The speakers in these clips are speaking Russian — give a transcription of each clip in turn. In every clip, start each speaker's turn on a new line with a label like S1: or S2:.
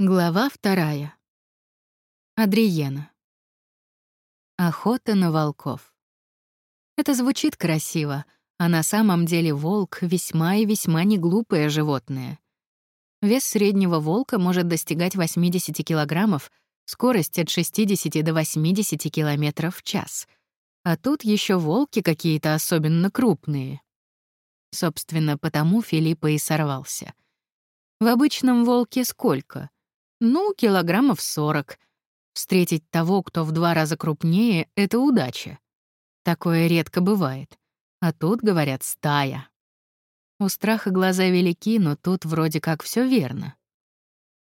S1: Глава вторая. Адриена. Охота на волков. Это звучит красиво, а на самом деле волк — весьма и весьма неглупое животное. Вес среднего волка может достигать 80 килограммов, скорость от 60 до 80 километров в час. А тут еще волки какие-то особенно крупные. Собственно, потому Филиппа и сорвался. В обычном волке сколько — ну, килограммов сорок. Встретить того, кто в два раза крупнее, — это удача. Такое редко бывает. А тут, говорят, стая. У страха глаза велики, но тут вроде как все верно.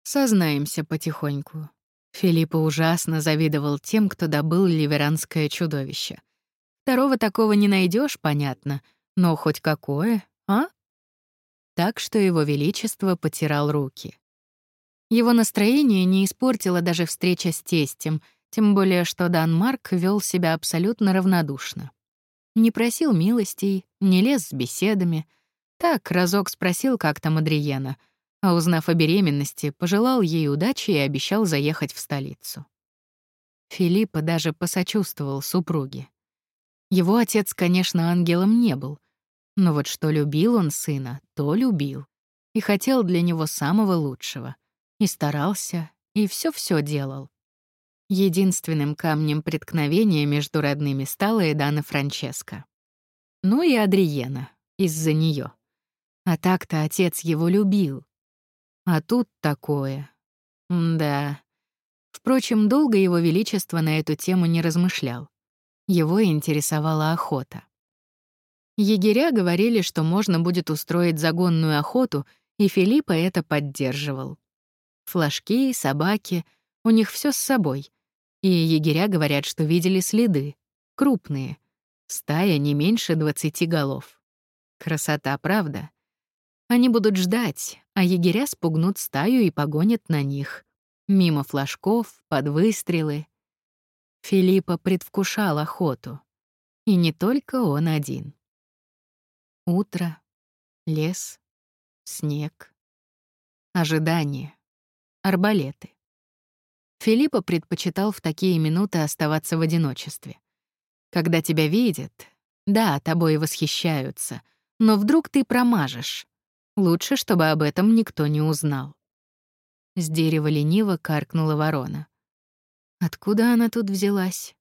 S1: Сознаемся потихоньку. Филиппа ужасно завидовал тем, кто добыл ливеранское чудовище. Второго такого не найдешь, понятно, но хоть какое, а? Так что его величество потирал руки. Его настроение не испортила даже встреча с тестем, тем более что Дан Марк вел себя абсолютно равнодушно. Не просил милостей, не лез с беседами. Так, разок спросил как там Адриена, а узнав о беременности, пожелал ей удачи и обещал заехать в столицу. Филиппа даже посочувствовал супруге. Его отец, конечно, ангелом не был, но вот что любил он сына, то любил. И хотел для него самого лучшего — и старался, и все-все делал. Единственным камнем преткновения между родными стала Эдана Франческо. Ну и Адриена, из-за нее. А так-то отец его любил. А тут такое. да. Впрочем, долго его величество на эту тему не размышлял. Его интересовала охота. Егеря говорили, что можно будет устроить загонную охоту, и Филиппа это поддерживал. Флажки, собаки, у них все с собой. И егеря говорят, что видели следы. Крупные. Стая не меньше двадцати голов. Красота, правда? Они будут ждать, а егеря спугнут стаю и погонят на них. Мимо флажков, под выстрелы. Филиппа предвкушал охоту. И не только он один. Утро, лес, снег, ожидание арбалеты. Филиппа предпочитал в такие минуты оставаться в одиночестве. Когда тебя видят, да, тобой восхищаются, но вдруг ты промажешь. Лучше, чтобы об этом никто не узнал. С дерева лениво каркнула ворона. Откуда она тут взялась?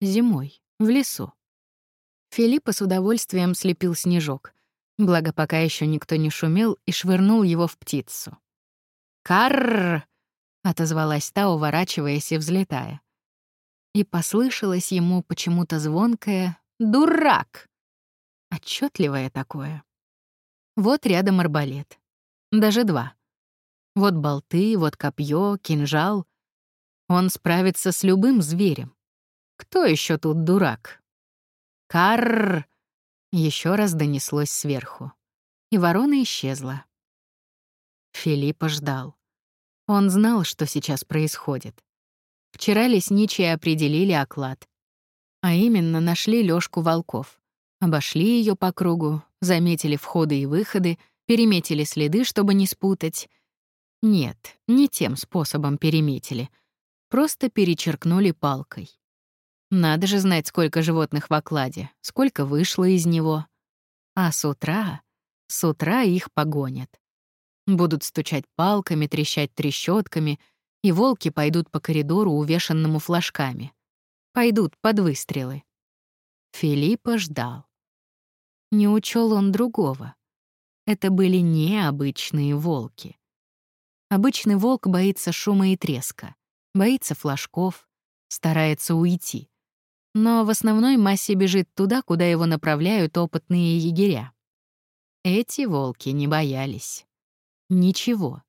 S1: Зимой, в лесу. Филиппа с удовольствием слепил снежок, благо пока еще никто не шумел и швырнул его в птицу. «Карр!» — отозвалась та, уворачиваясь и взлетая. И послышалось ему почему-то звонкое «Дурак!» Отчетливое такое. Вот рядом арбалет. Даже два. Вот болты, вот копье, кинжал. Он справится с любым зверем. Кто еще тут дурак? Карр! Еще раз донеслось сверху. И ворона исчезла. Филиппа ждал. Он знал, что сейчас происходит. Вчера лесничие определили оклад. А именно нашли Лёшку волков. Обошли ее по кругу, заметили входы и выходы, переметили следы, чтобы не спутать. Нет, не тем способом переметили. Просто перечеркнули палкой. Надо же знать, сколько животных в окладе, сколько вышло из него. А с утра, с утра их погонят. Будут стучать палками, трещать трещотками, и волки пойдут по коридору, увешанному флажками. Пойдут под выстрелы. Филиппа ждал. Не учел он другого. Это были необычные волки. Обычный волк боится шума и треска, боится флажков, старается уйти. Но в основной массе бежит туда, куда его направляют опытные егеря. Эти волки не боялись. Ничего.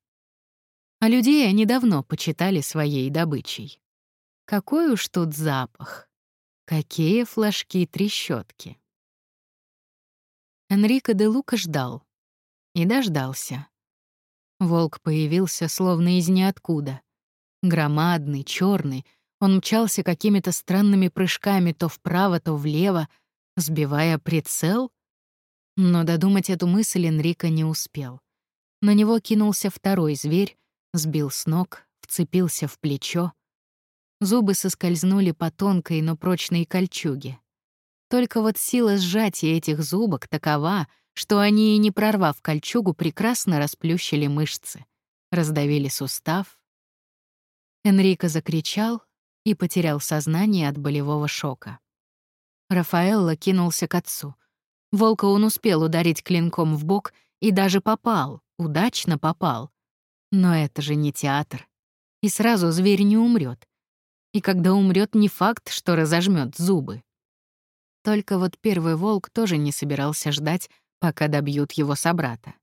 S1: А людей они давно почитали своей добычей. Какой уж тут запах. Какие флажки трещотки. Энрико де Лука ждал. И дождался. Волк появился словно из ниоткуда. Громадный, черный, он мчался какими-то странными прыжками то вправо, то влево, сбивая прицел. Но додумать эту мысль Энрико не успел. На него кинулся второй зверь, сбил с ног, вцепился в плечо. Зубы соскользнули по тонкой, но прочной кольчуге. Только вот сила сжатия этих зубок такова, что они, не прорвав кольчугу, прекрасно расплющили мышцы, раздавили сустав. Энрико закричал и потерял сознание от болевого шока. Рафаэлло кинулся к отцу. Волка он успел ударить клинком в бок и даже попал, удачно попал. Но это же не театр. И сразу зверь не умрет. И когда умрет, не факт, что разожмет зубы. Только вот первый волк тоже не собирался ждать, пока добьют его собрата.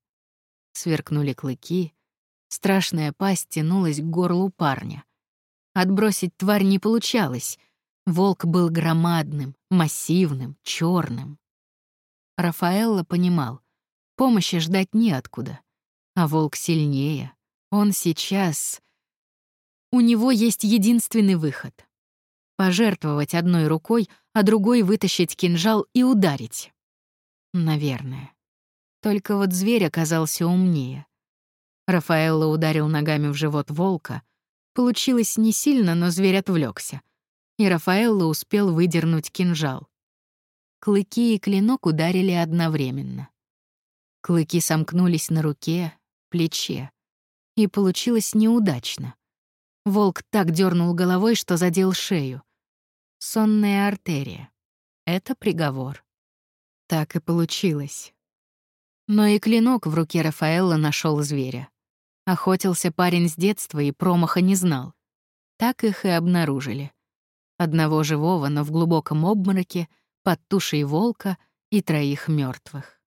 S1: Сверкнули клыки, страшная пасть тянулась к горлу парня. Отбросить тварь не получалось. Волк был громадным, массивным, черным. Рафаэлло понимал, помощи ждать неоткуда. А волк сильнее. Он сейчас у него есть единственный выход — пожертвовать одной рукой, а другой вытащить кинжал и ударить. Наверное. Только вот зверь оказался умнее. Рафаэлло ударил ногами в живот волка. Получилось не сильно, но зверь отвлекся, и Рафаэлло успел выдернуть кинжал. Клыки и клинок ударили одновременно. Клыки сомкнулись на руке, плече, и получилось неудачно. Волк так дернул головой, что задел шею. Сонная артерия. Это приговор. Так и получилось. Но и клинок в руке Рафаэлла нашел зверя. Охотился парень с детства и промаха не знал. Так их и обнаружили. Одного живого, но в глубоком обмороке, под тушей волка и троих мертвых.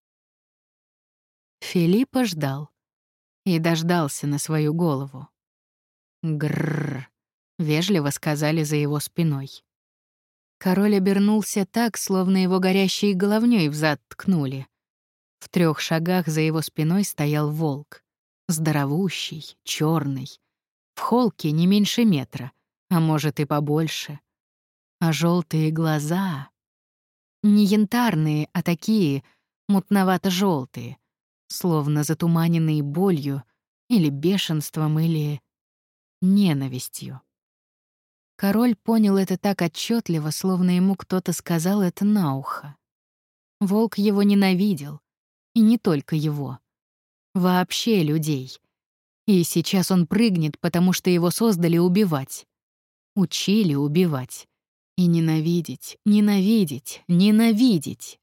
S1: Филиппа ждал. И дождался на свою голову. Грррр, вежливо сказали за его спиной. Король обернулся так, словно его горящей головней взад ткнули. В трех шагах за его спиной стоял волк. Здоровущий, черный. В холке не меньше метра, а может и побольше. А желтые глаза... Не янтарные, а такие, мутновато желтые словно затуманенные болью или бешенством, или ненавистью. Король понял это так отчетливо, словно ему кто-то сказал это на ухо. Волк его ненавидел, и не только его. Вообще людей. И сейчас он прыгнет, потому что его создали убивать. Учили убивать. И ненавидеть, ненавидеть, ненавидеть.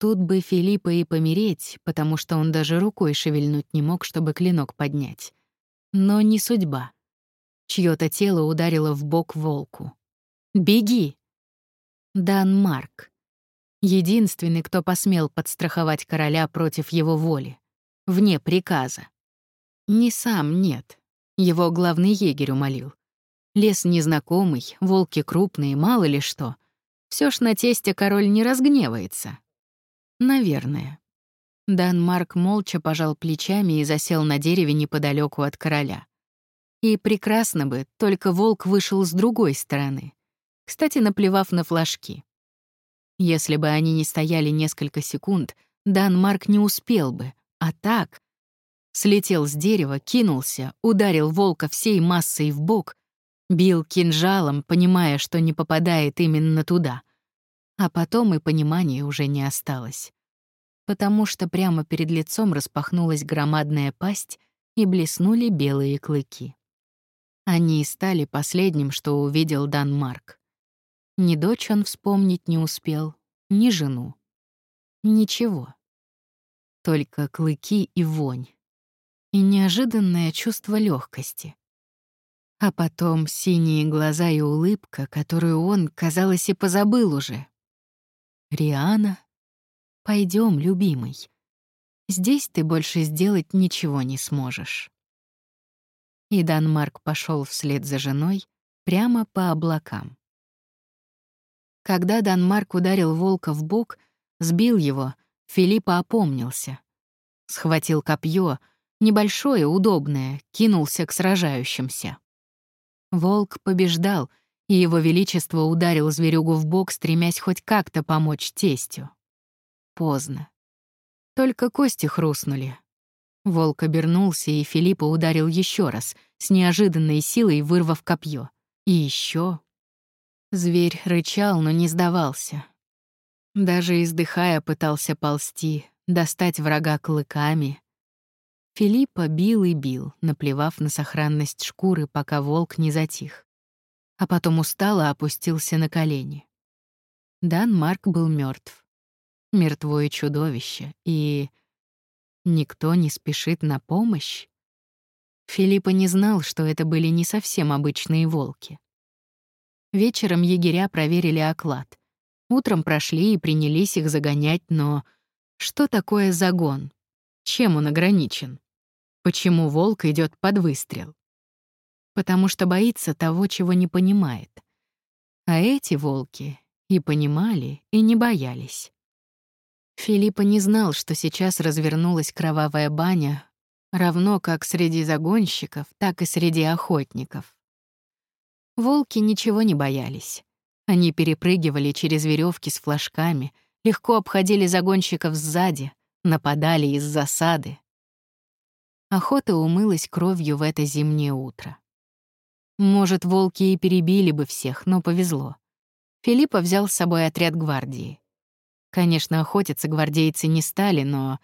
S1: Тут бы Филиппа и помереть, потому что он даже рукой шевельнуть не мог, чтобы клинок поднять. Но не судьба. Чьё-то тело ударило в бок волку. «Беги!» Дан Марк. Единственный, кто посмел подстраховать короля против его воли. Вне приказа. Не сам, нет. Его главный егерь умолил. Лес незнакомый, волки крупные, мало ли что. Все ж на тесте король не разгневается. Наверное. Дан Марк молча пожал плечами и засел на дереве неподалеку от короля. И прекрасно бы, только волк вышел с другой стороны, кстати, наплевав на флажки. Если бы они не стояли несколько секунд, Дан Марк не успел бы, а так... Слетел с дерева, кинулся, ударил волка всей массой в бок, бил кинжалом, понимая, что не попадает именно туда — а потом и понимания уже не осталось. Потому что прямо перед лицом распахнулась громадная пасть и блеснули белые клыки. Они и стали последним, что увидел Дан Марк. Ни дочь он вспомнить не успел, ни жену. Ничего. Только клыки и вонь. И неожиданное чувство легкости. А потом синие глаза и улыбка, которую он, казалось, и позабыл уже, Риана, пойдем, любимый. Здесь ты больше сделать ничего не сможешь. И Данмарк пошел вслед за женой прямо по облакам. Когда Данмарк ударил волка в бок, сбил его, Филиппа опомнился. Схватил копье, небольшое, удобное, кинулся к сражающимся. Волк побеждал — и его величество ударил зверюгу в бок, стремясь хоть как-то помочь тестю. Поздно. Только кости хрустнули. Волк обернулся, и Филиппа ударил еще раз, с неожиданной силой вырвав копье. И еще. Зверь рычал, но не сдавался. Даже издыхая пытался ползти, достать врага клыками. Филиппа бил и бил, наплевав на сохранность шкуры, пока волк не затих. А потом устало опустился на колени. Дан Марк был мертв. Мертвое чудовище, и Никто не спешит на помощь? Филиппа не знал, что это были не совсем обычные волки. Вечером егеря проверили оклад. Утром прошли и принялись их загонять, но что такое загон? Чем он ограничен? Почему волк идет под выстрел? Потому что боится того, чего не понимает. А эти волки и понимали, и не боялись. Филиппа не знал, что сейчас развернулась кровавая баня, равно как среди загонщиков, так и среди охотников. Волки ничего не боялись. Они перепрыгивали через веревки с флажками, легко обходили загонщиков сзади, нападали из засады. Охота умылась кровью в это зимнее утро. Может, волки и перебили бы всех, но повезло. Филиппа взял с собой отряд гвардии. Конечно, охотиться гвардейцы не стали, но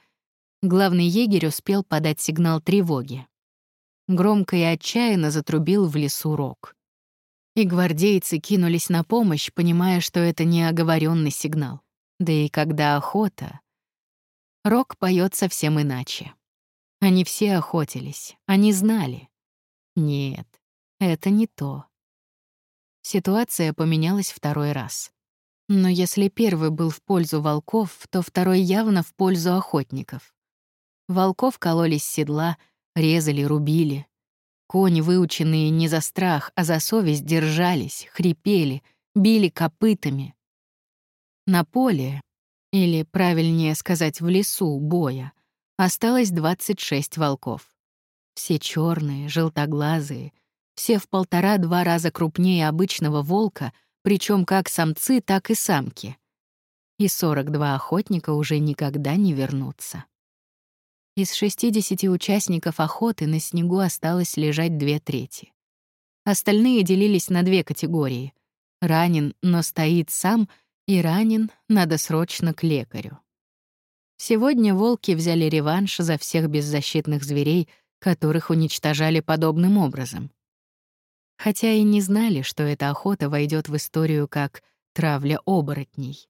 S1: главный егерь успел подать сигнал тревоги. Громко и отчаянно затрубил в лесу рог. И гвардейцы кинулись на помощь, понимая, что это не оговоренный сигнал. Да и когда охота... Рог поет совсем иначе. Они все охотились, они знали. Нет, это не то. Ситуация поменялась второй раз. Но если первый был в пользу волков, то второй явно в пользу охотников. Волков кололись с седла, резали, рубили. Кони, выученные не за страх, а за совесть, держались, хрипели, били копытами. На поле, или, правильнее сказать, в лесу боя, осталось 26 волков. Все черные, желтоглазые, все в полтора-два раза крупнее обычного волка — причем как самцы, так и самки. И 42 охотника уже никогда не вернутся. Из 60 участников охоты на снегу осталось лежать две трети. Остальные делились на две категории. Ранен, но стоит сам, и ранен, надо срочно к лекарю. Сегодня волки взяли реванш за всех беззащитных зверей, которых уничтожали подобным образом хотя и не знали, что эта охота войдет в историю как травля оборотней.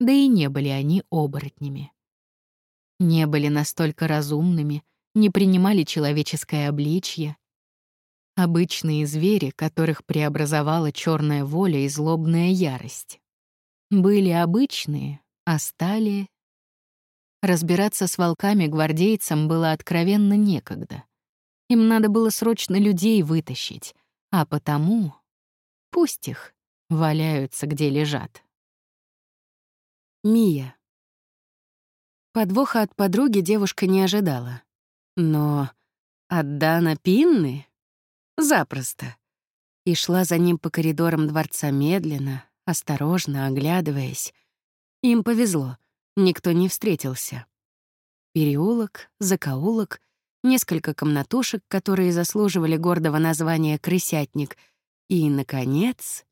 S1: Да и не были они оборотнями. Не были настолько разумными, не принимали человеческое обличье. Обычные звери, которых преобразовала черная воля и злобная ярость. Были обычные, а стали... Разбираться с волками-гвардейцам было откровенно некогда. Им надо было срочно людей вытащить, а потому пусть их валяются, где лежат. Мия. Подвоха от подруги девушка не ожидала. Но от Дана Пинны — запросто. И шла за ним по коридорам дворца медленно, осторожно, оглядываясь. Им повезло, никто не встретился. Переулок, закоулок — несколько комнатушек, которые заслуживали гордого названия «крысятник», и, наконец,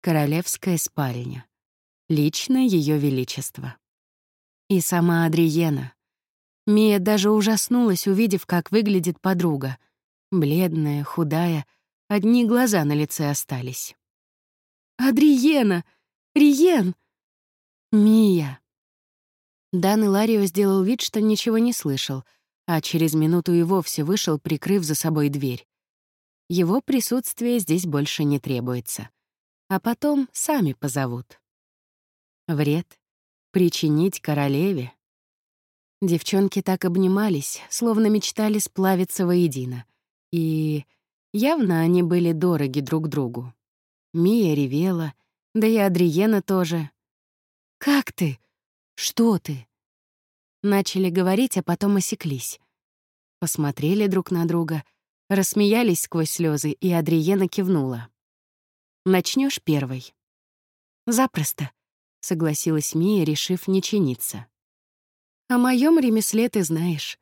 S1: королевская спальня, лично Ее Величество. И сама Адриена. Мия даже ужаснулась, увидев, как выглядит подруга. Бледная, худая, одни глаза на лице остались. «Адриена! Риен!» «Мия!» Дан Иларио сделал вид, что ничего не слышал — а через минуту и вовсе вышел, прикрыв за собой дверь. Его присутствие здесь больше не требуется. А потом сами позовут. Вред. Причинить королеве. Девчонки так обнимались, словно мечтали сплавиться воедино. И явно они были дороги друг другу. Мия ревела, да и Адриена тоже. «Как ты? Что ты?» Начали говорить, а потом осеклись. Посмотрели друг на друга, рассмеялись сквозь слезы, и Адриена кивнула. Начнешь первой?» «Запросто», — согласилась Мия, решив не чиниться. «О моем ремесле ты знаешь.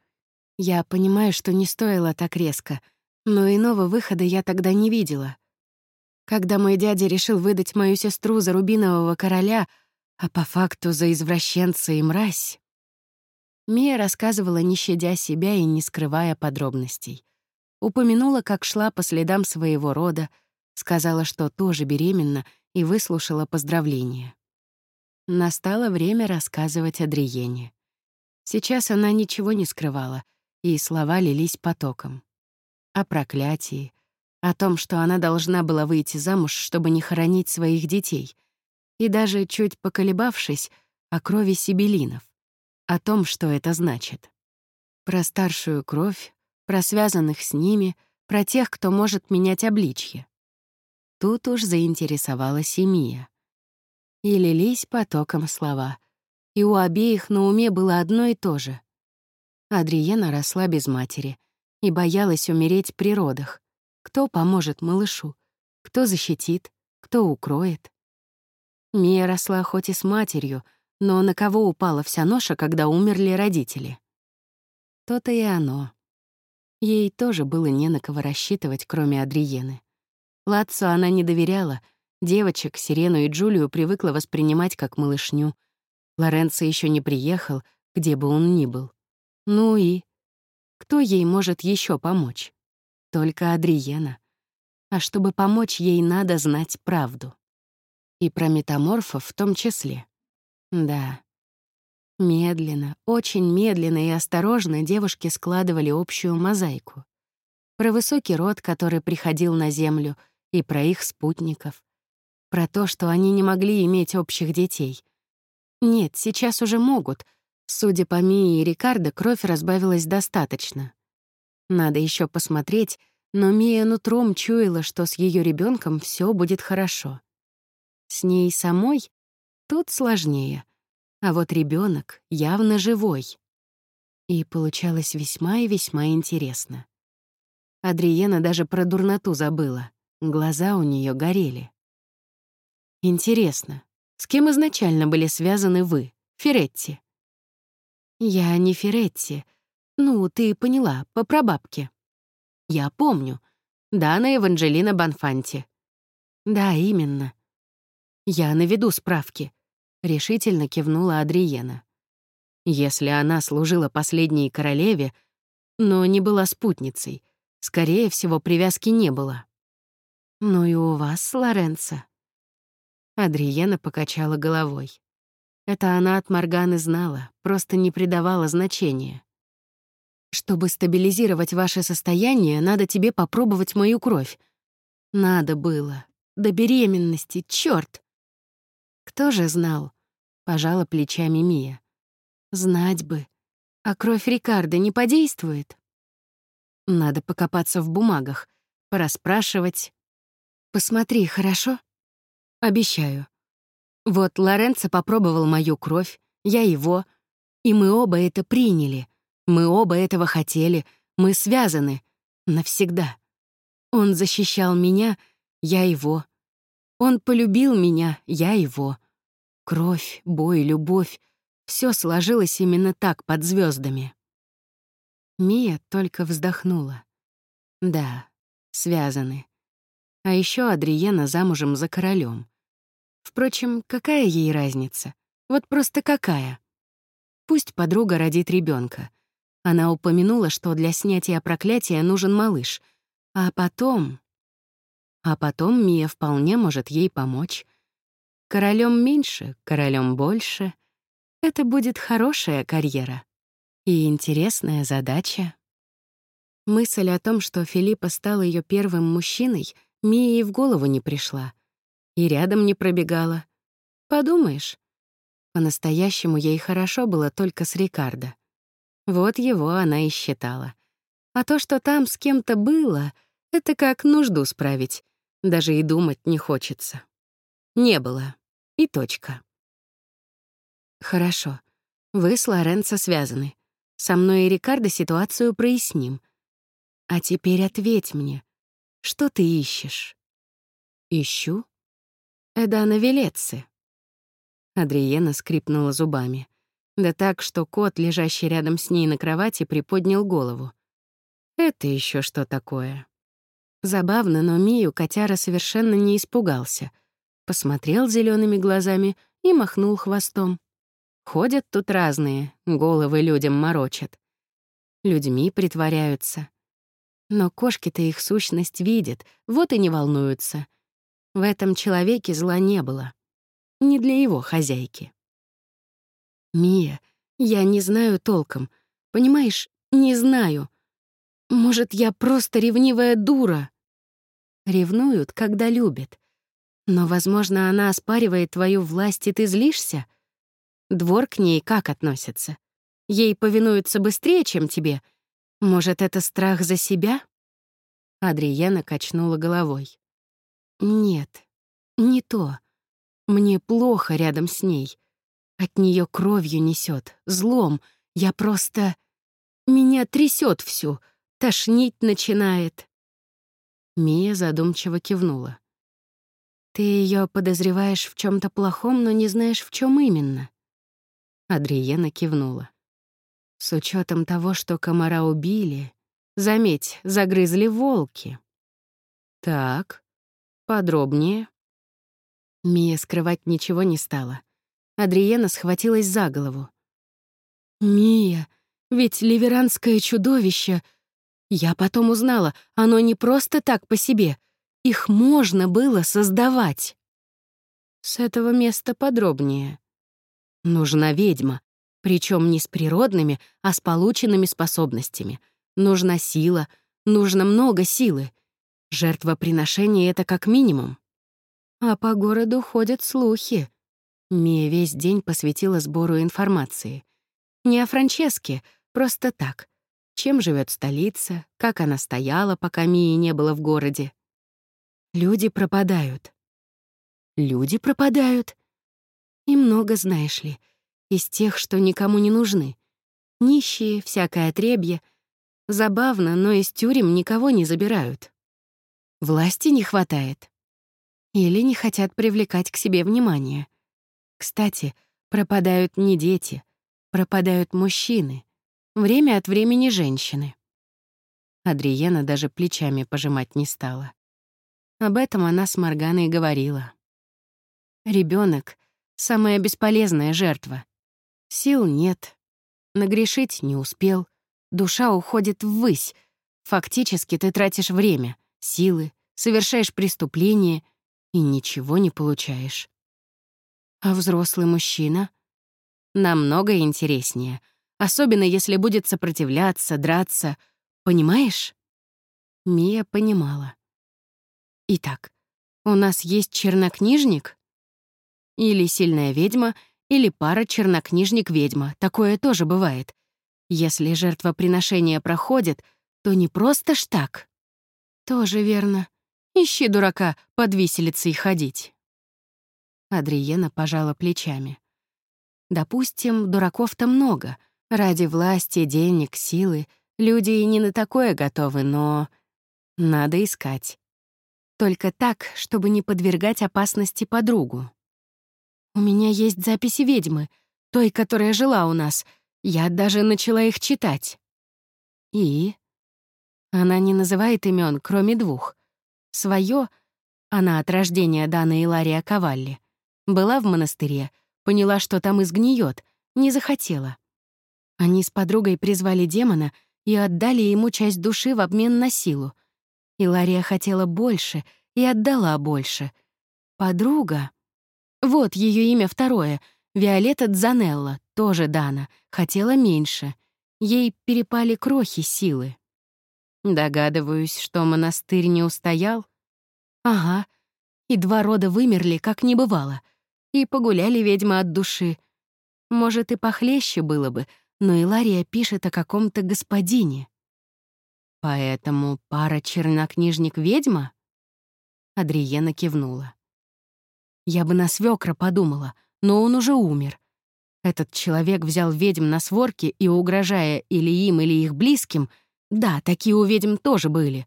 S2: Я понимаю, что не стоило так резко, но иного выхода я тогда не видела. Когда мой дядя решил выдать мою сестру за рубинового короля, а по факту за извращенца и мразь... Мия рассказывала, не щадя себя и не скрывая подробностей. Упомянула, как шла по следам своего рода, сказала, что тоже беременна, и выслушала поздравления. Настало время рассказывать Адриене. Сейчас она ничего не скрывала, и слова лились потоком. О проклятии, о том, что она должна была выйти замуж, чтобы не хоронить своих детей, и даже, чуть поколебавшись, о крови сибелинов, о том, что это значит. Про старшую кровь, про связанных с ними, про тех, кто может менять обличье. Тут уж заинтересовалась и Мия и лились потоком слова. И у обеих на уме было одно и то же. Адриена росла без матери и боялась умереть при родах. Кто поможет малышу? Кто защитит? Кто укроет? Мия росла хоть и с матерью, но на кого упала вся ноша, когда умерли родители? То-то и оно. Ей тоже было не на кого рассчитывать, кроме Адриены. Лацу она не доверяла — Девочек, Сирену и Джулию привыкла воспринимать как малышню. Лоренцо еще не приехал, где бы он ни был. Ну и... Кто ей может еще помочь? Только Адриена. А чтобы помочь ей, надо знать правду. И про метаморфов в том числе. Да. Медленно, очень медленно и осторожно девушки складывали общую мозаику. Про высокий род, который приходил на Землю, и про их спутников, про то, что они не могли иметь общих детей. Нет, сейчас уже могут. Судя по Мии и Рикардо, кровь разбавилась достаточно. Надо еще посмотреть, но Мия нутром чуяла, что с ее ребенком все будет хорошо. С ней самой тут сложнее, а вот ребенок явно живой. И получалось весьма и весьма интересно. Адриена даже про дурноту забыла. Глаза у нее горели. Интересно, с кем изначально были связаны вы, Феретти? Я не Феретти. Ну, ты поняла, по прабабке. Я помню. Дана Эванжелина Банфанти. Да, именно. Я наведу справки. Решительно кивнула Адриена. Если она служила последней королеве, но не была спутницей, скорее всего, привязки не было. Ну и у вас, Лоренцо, Адриена покачала головой. Это она от Морганы знала, просто не придавала значения. «Чтобы стабилизировать ваше состояние, надо тебе попробовать мою кровь». «Надо было. До беременности, чёрт!» «Кто же знал?» — пожала плечами Мия. «Знать бы. А кровь Рикардо не подействует?» «Надо покопаться в бумагах, пораспрашивать». «Посмотри, хорошо?» Обещаю. Вот Лоренцо попробовал мою кровь, я его, и мы оба это приняли. Мы оба этого хотели, мы связаны. Навсегда. Он защищал меня, я его. Он полюбил меня, я его. Кровь, бой, любовь — все сложилось именно так, под звездами. Мия только вздохнула. Да, связаны. А еще Адриена замужем за королем. Впрочем, какая ей разница? Вот просто какая? Пусть подруга родит ребенка. Она упомянула, что для снятия проклятия нужен малыш. А потом... А потом Мия вполне может ей помочь. Королем меньше, королем больше. Это будет хорошая карьера. И интересная задача. Мысль о том, что Филиппа стал ее первым мужчиной — Мии в голову не пришла. И рядом не пробегала. Подумаешь, по-настоящему ей хорошо было только с Рикардо. Вот его она и считала. А то, что там с кем-то было, это как нужду справить. Даже и думать не хочется. Не было. И точка. Хорошо. Вы с Лоренцо связаны. Со мной и Рикардо ситуацию проясним. А теперь ответь мне, что ты ищешь?» «Ищу? Эдана Велецы». Адриена скрипнула зубами. Да так, что кот, лежащий рядом с ней на кровати, приподнял голову. Это еще что такое? Забавно, но Мию котяра совершенно не испугался. Посмотрел зелеными глазами и махнул хвостом. Ходят тут разные, головы людям морочат. Людьми притворяются. Но кошки-то их сущность видят, вот и не волнуются. В этом человеке зла не было. Не для его хозяйки. «Мия, я не знаю толком. Понимаешь, не знаю. Может, я просто ревнивая дура?» Ревнуют, когда любят. Но, возможно, она оспаривает твою власть, и ты злишься? Двор к ней как относится? Ей повинуются быстрее, чем тебе? Может, это страх за себя? Адриена качнула головой. Нет, не то. Мне плохо рядом с ней. От нее кровью несет, злом. Я просто... Меня трясет всю, тошнить начинает. Мия задумчиво кивнула. Ты ее подозреваешь в чем то плохом, но не знаешь, в чем именно. Адриена кивнула. С учетом того, что комара убили, заметь, загрызли волки. Так, подробнее. Мия скрывать ничего не стала. Адриена схватилась за голову. «Мия, ведь ливеранское чудовище...» Я потом узнала, оно не просто так по себе. Их можно было создавать. С этого места подробнее. Нужна ведьма, причем не с природными, а с полученными способностями. Нужна сила, нужно много силы. Жертвоприношение — это как минимум. А по городу ходят слухи. Мия весь день посвятила сбору информации. Не о Франческе, просто так. Чем живет столица, как она стояла, пока Мии не было в городе. Люди пропадают. Люди пропадают. И много, знаешь ли, из тех, что никому не нужны. Нищие, всякое отребье. Забавно, но из тюрем никого не забирают. Власти не хватает. Или не хотят привлекать к себе внимание. Кстати, пропадают не дети, пропадают мужчины. Время от времени женщины. Адриена даже плечами пожимать не стала. Об этом она с Морганой говорила. Ребенок самая бесполезная жертва. Сил нет, нагрешить не успел, душа уходит ввысь. Фактически ты тратишь время, силы, совершаешь преступление и ничего не получаешь. А взрослый мужчина? Намного интереснее, особенно если будет сопротивляться, драться. Понимаешь? Мия понимала. Итак, у нас есть чернокнижник? Или сильная ведьма, или пара чернокнижник-ведьма. Такое тоже бывает. Если жертвоприношение проходит, то не просто ж так. Тоже верно. Ищи дурака под виселицей ходить. Адриена пожала плечами. Допустим, дураков-то много. Ради власти, денег, силы. Люди и не на такое готовы, но... Надо искать. Только так, чтобы не подвергать опасности подругу. У меня есть записи ведьмы, той, которая жила у нас. Я даже начала их читать. И? Она не называет имен, кроме двух. Своё, она от рождения Дана Илария Кавалли, была в монастыре, поняла, что там изгниет, не захотела. Они с подругой призвали демона и отдали ему часть души в обмен на силу. Илария хотела больше и отдала больше. Подруга... Вот ее имя второе, Виолетта Дзанелла, тоже Дана, хотела меньше. Ей перепали крохи силы. Догадываюсь, что монастырь не устоял. Ага, и два рода вымерли, как не бывало — и погуляли ведьмы от души. Может, и похлеще было бы, но Илария пишет о каком-то господине. Поэтому пара чернокнижник-ведьма? Адриена кивнула. Я бы на свекра подумала, но он уже умер. Этот человек взял ведьм на сворки и, угрожая или им, или их близким, да, такие у ведьм тоже были,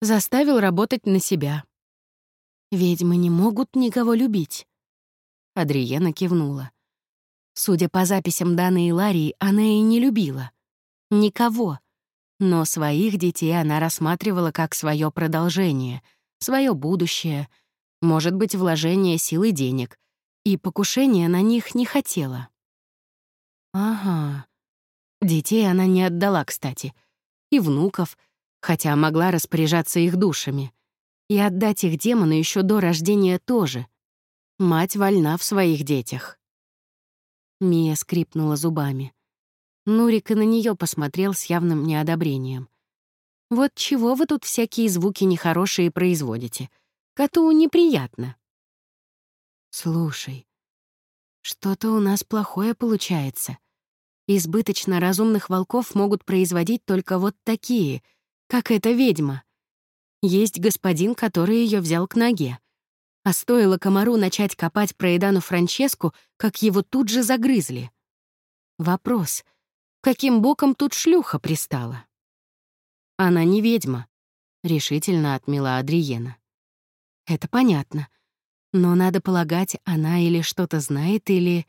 S2: заставил работать на себя. Ведьмы не могут никого любить. Адриена кивнула. Судя по записям Даны и Ларии, она и не любила. Никого. Но своих детей она рассматривала как свое продолжение, свое будущее, может быть, вложение сил и денег, и покушения на них не хотела. Ага. Детей она не отдала, кстати. И внуков, хотя могла распоряжаться их душами. И отдать их демону еще до рождения тоже. Мать вольна в своих детях. Мия скрипнула зубами. Нурик и на нее посмотрел с явным неодобрением. «Вот чего вы тут всякие звуки нехорошие производите? Коту неприятно». «Слушай, что-то у нас плохое получается. Избыточно разумных волков могут производить только вот такие, как эта ведьма. Есть господин, который ее взял к ноге. А стоило комару начать копать про Эдану Франческу, как его тут же загрызли. Вопрос, каким боком тут шлюха пристала? Она не ведьма, — решительно отмела Адриена. Это понятно. Но надо полагать, она или что-то знает, или...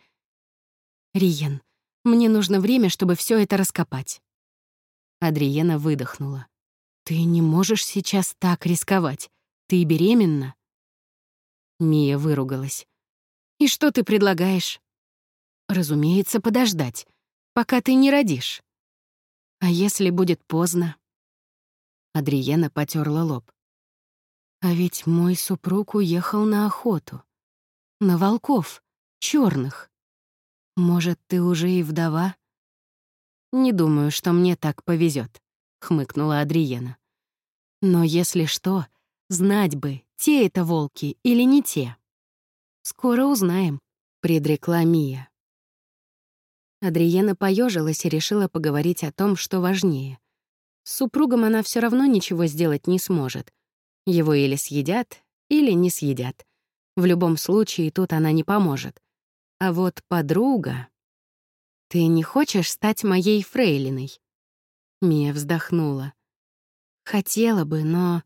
S2: Риен, мне нужно время, чтобы все это раскопать. Адриена выдохнула. «Ты не можешь сейчас так рисковать. Ты беременна?» Мия выругалась. «И что ты предлагаешь?» «Разумеется, подождать, пока ты не родишь. А если будет поздно?» Адриена потерла лоб. «А ведь мой супруг уехал на охоту. На волков, черных. Может, ты уже и вдова?» «Не думаю, что мне так повезет, хмыкнула Адриена. «Но если что, знать бы, те это волки или не те? Скоро узнаем, предрекла Мия. Адриена поежилась и решила поговорить о том, что важнее. С супругом она все равно ничего сделать не сможет. Его или съедят, или не съедят. В любом случае тут она не поможет. А вот подруга... «Ты не хочешь стать моей фрейлиной?» Мия вздохнула. «Хотела бы, но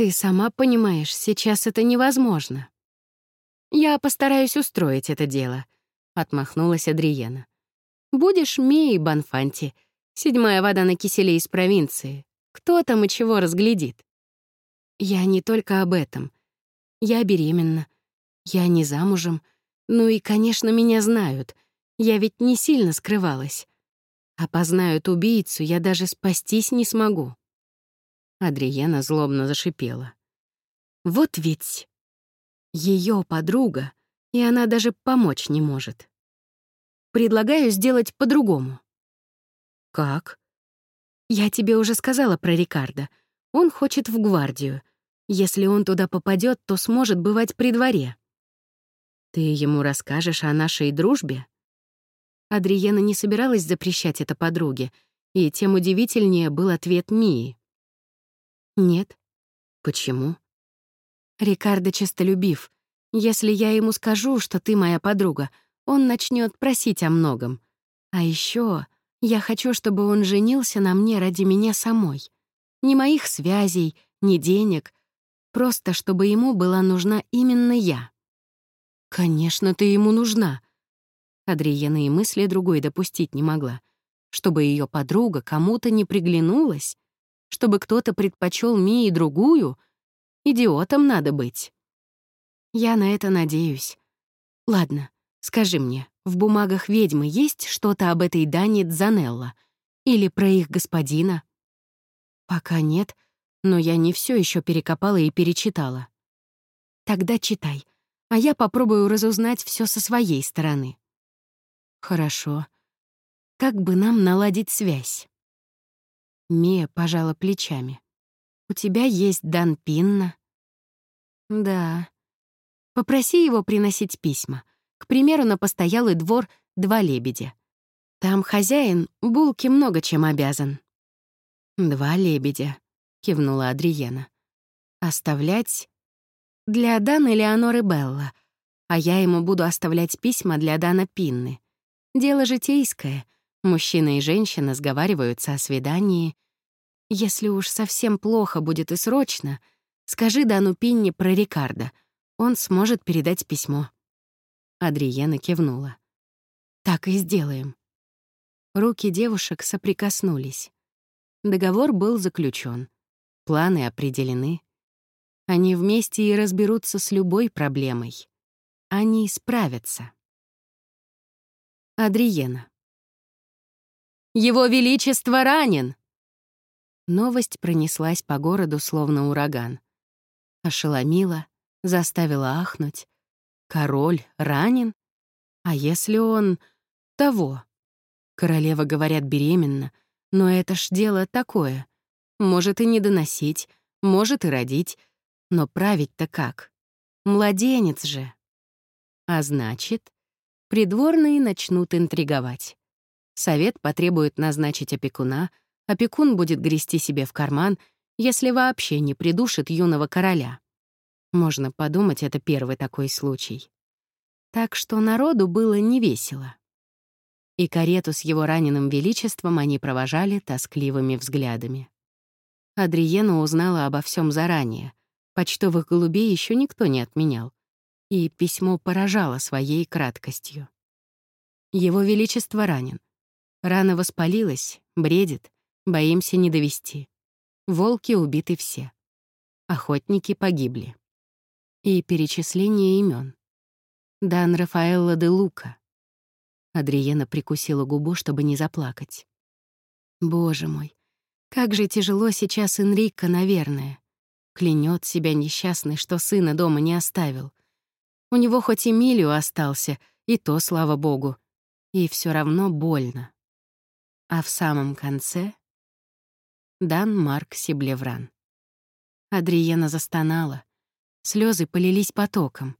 S2: ты сама понимаешь, сейчас это невозможно. Я постараюсь устроить это дело, отмахнулась Адриена. Будешь Мией Банфанти, седьмая вода на киселе из провинции. Кто там и чего разглядит? Я не только об этом. Я беременна. Я не замужем. Ну и, конечно, меня знают. Я ведь не сильно скрывалась. Опознают убийцу, я даже спастись не смогу. Адриена злобно зашипела. «Вот ведь ее подруга, и она даже помочь не может. Предлагаю сделать по-другому». «Как?» «Я тебе уже сказала про Рикардо. Он хочет в гвардию. Если он туда попадет, то сможет бывать при дворе». «Ты ему расскажешь о нашей дружбе?» Адриена не собиралась запрещать это подруге, и тем удивительнее был ответ Мии. Нет. Почему? Рикардо честолюбив. Если я ему скажу, что ты моя подруга, он начнет просить о многом. А еще я хочу, чтобы он женился на мне ради меня самой. Ни моих связей, ни денег. Просто чтобы ему была нужна именно я. Конечно, ты ему нужна. Адриена и мысли другой допустить не могла. Чтобы ее подруга кому-то не приглянулась — чтобы кто-то предпочел Мии другую? Идиотом надо быть. Я на это надеюсь. Ладно, скажи мне, в бумагах ведьмы есть что-то об этой Дане Дзанелла? Или про их господина? Пока нет, но я не все еще перекопала и перечитала. Тогда читай, а я попробую разузнать все со своей стороны. Хорошо. Как бы нам наладить связь? Мия пожала плечами. «У тебя есть Дан Пинна?» «Да. Попроси его приносить письма. К примеру, на постоялый двор «Два лебедя». Там хозяин булки много чем обязан». «Два лебедя», — кивнула Адриена. «Оставлять для Дана Леоноры Белла, а я ему буду оставлять письма для Дана Пинны. Дело житейское — Мужчина и женщина сговариваются о свидании. Если уж совсем плохо будет и срочно, скажи Дану Пинни про Рикардо. Он сможет передать письмо. Адриена кивнула. Так и сделаем. Руки девушек соприкоснулись. Договор был заключен, планы определены. Они вместе и разберутся с любой проблемой. Они справятся. Адриена. «Его Величество ранен!» Новость пронеслась по городу, словно ураган. Ошеломила, заставила ахнуть. Король ранен? А если он... того? Королева, говорят, беременна, но это ж дело такое. Может и не доносить, может и родить, но править-то как? Младенец же. А значит, придворные начнут интриговать. Совет потребует назначить опекуна, опекун будет грести себе в карман, если вообще не придушит юного короля. Можно подумать, это первый такой случай. Так что народу было невесело. И карету с его раненым величеством они провожали тоскливыми взглядами. Адриена узнала обо всем заранее. Почтовых голубей еще никто не отменял. И письмо поражало своей краткостью. Его Величество ранен. Рана воспалилась, бредит, боимся не довести. Волки убиты все. Охотники погибли. И перечисление имен. Дан Рафаэлло де Лука. Адриена прикусила губу, чтобы не заплакать. Боже мой, как же тяжело сейчас Энрико, наверное. Клянет себя несчастный, что сына дома не оставил. У него хоть Эмилию остался, и то, слава богу. И все равно больно. А в самом конце — Дан Марк Сиблевран. Адриена застонала. Слезы полились потоком.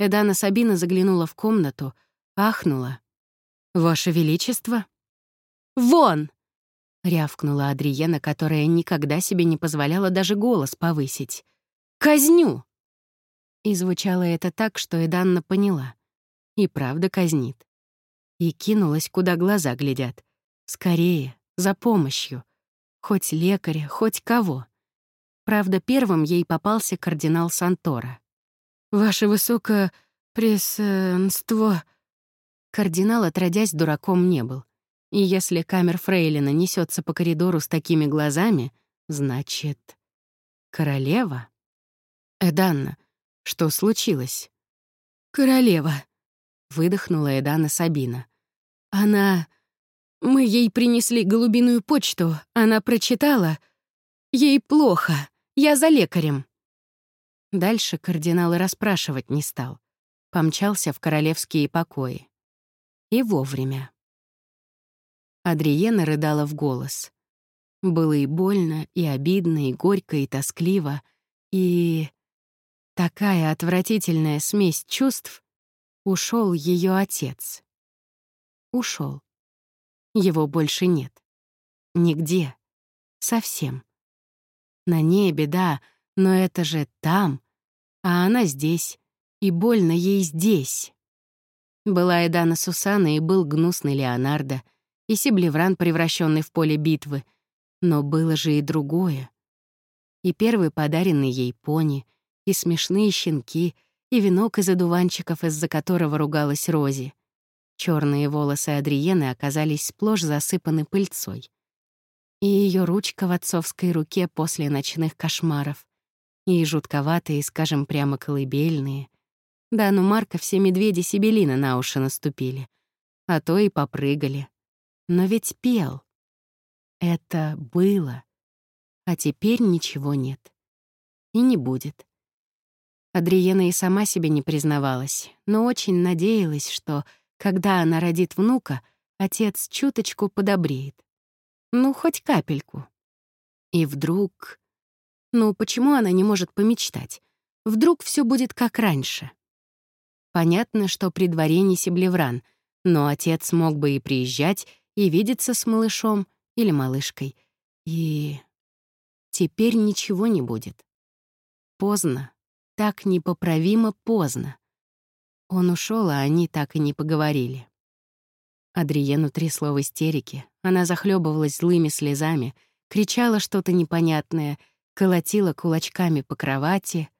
S2: Эдана Сабина заглянула в комнату, ахнула. «Ваше Величество?» «Вон!» — рявкнула Адриена, которая никогда себе не позволяла даже голос повысить. «Казню!» И звучало это так, что Эданна поняла. И правда казнит. И кинулась, куда глаза глядят. Скорее, за помощью. Хоть лекаря, хоть кого. Правда, первым ей попался кардинал Сантора. «Ваше высокопрессенство...» Кардинал, отродясь, дураком не был. И если камер Фрейлина несется по коридору с такими глазами, значит... Королева? Эданна, что случилось? Королева, выдохнула Эдана Сабина. Она... Мы ей принесли голубиную почту, она прочитала. Ей плохо, я за лекарем. Дальше кардинал и расспрашивать не стал. Помчался в королевские покои. И вовремя. Адриена рыдала в голос. Было и больно, и обидно, и горько, и тоскливо, и... Такая отвратительная смесь чувств. Ушел ее отец. Ушел. Его больше нет. Нигде. Совсем. На небе, да, но это же там. А она здесь. И больно ей здесь. Была Эдана Сусана и был гнусный Леонардо, и Сиблевран, превращенный в поле битвы. Но было же и другое. И первый подаренный ей пони, и смешные щенки, и венок из одуванчиков, из-за которого ругалась Рози. Черные волосы Адриены оказались сплошь засыпаны пыльцой. И ее ручка в отцовской руке после ночных кошмаров. И жутковатые, скажем прямо, колыбельные. Да, ну Марка все медведи Сибелина на уши наступили. А то и попрыгали. Но ведь пел. Это было. А теперь ничего нет. И не будет. Адриена и сама себе не признавалась, но очень надеялась, что когда она родит внука, отец чуточку подобреет. Ну, хоть капельку. И вдруг... Ну, почему она не может помечтать? Вдруг все будет как раньше. Понятно, что при дворе не Себлевран, но отец мог бы и приезжать, и видеться с малышом или малышкой. И... Теперь ничего не будет. Поздно. Так непоправимо поздно. Он ушел, а они так и не поговорили. Адриену трясло в истерике. Она захлебывалась злыми слезами, кричала что-то непонятное, колотила кулачками по кровати.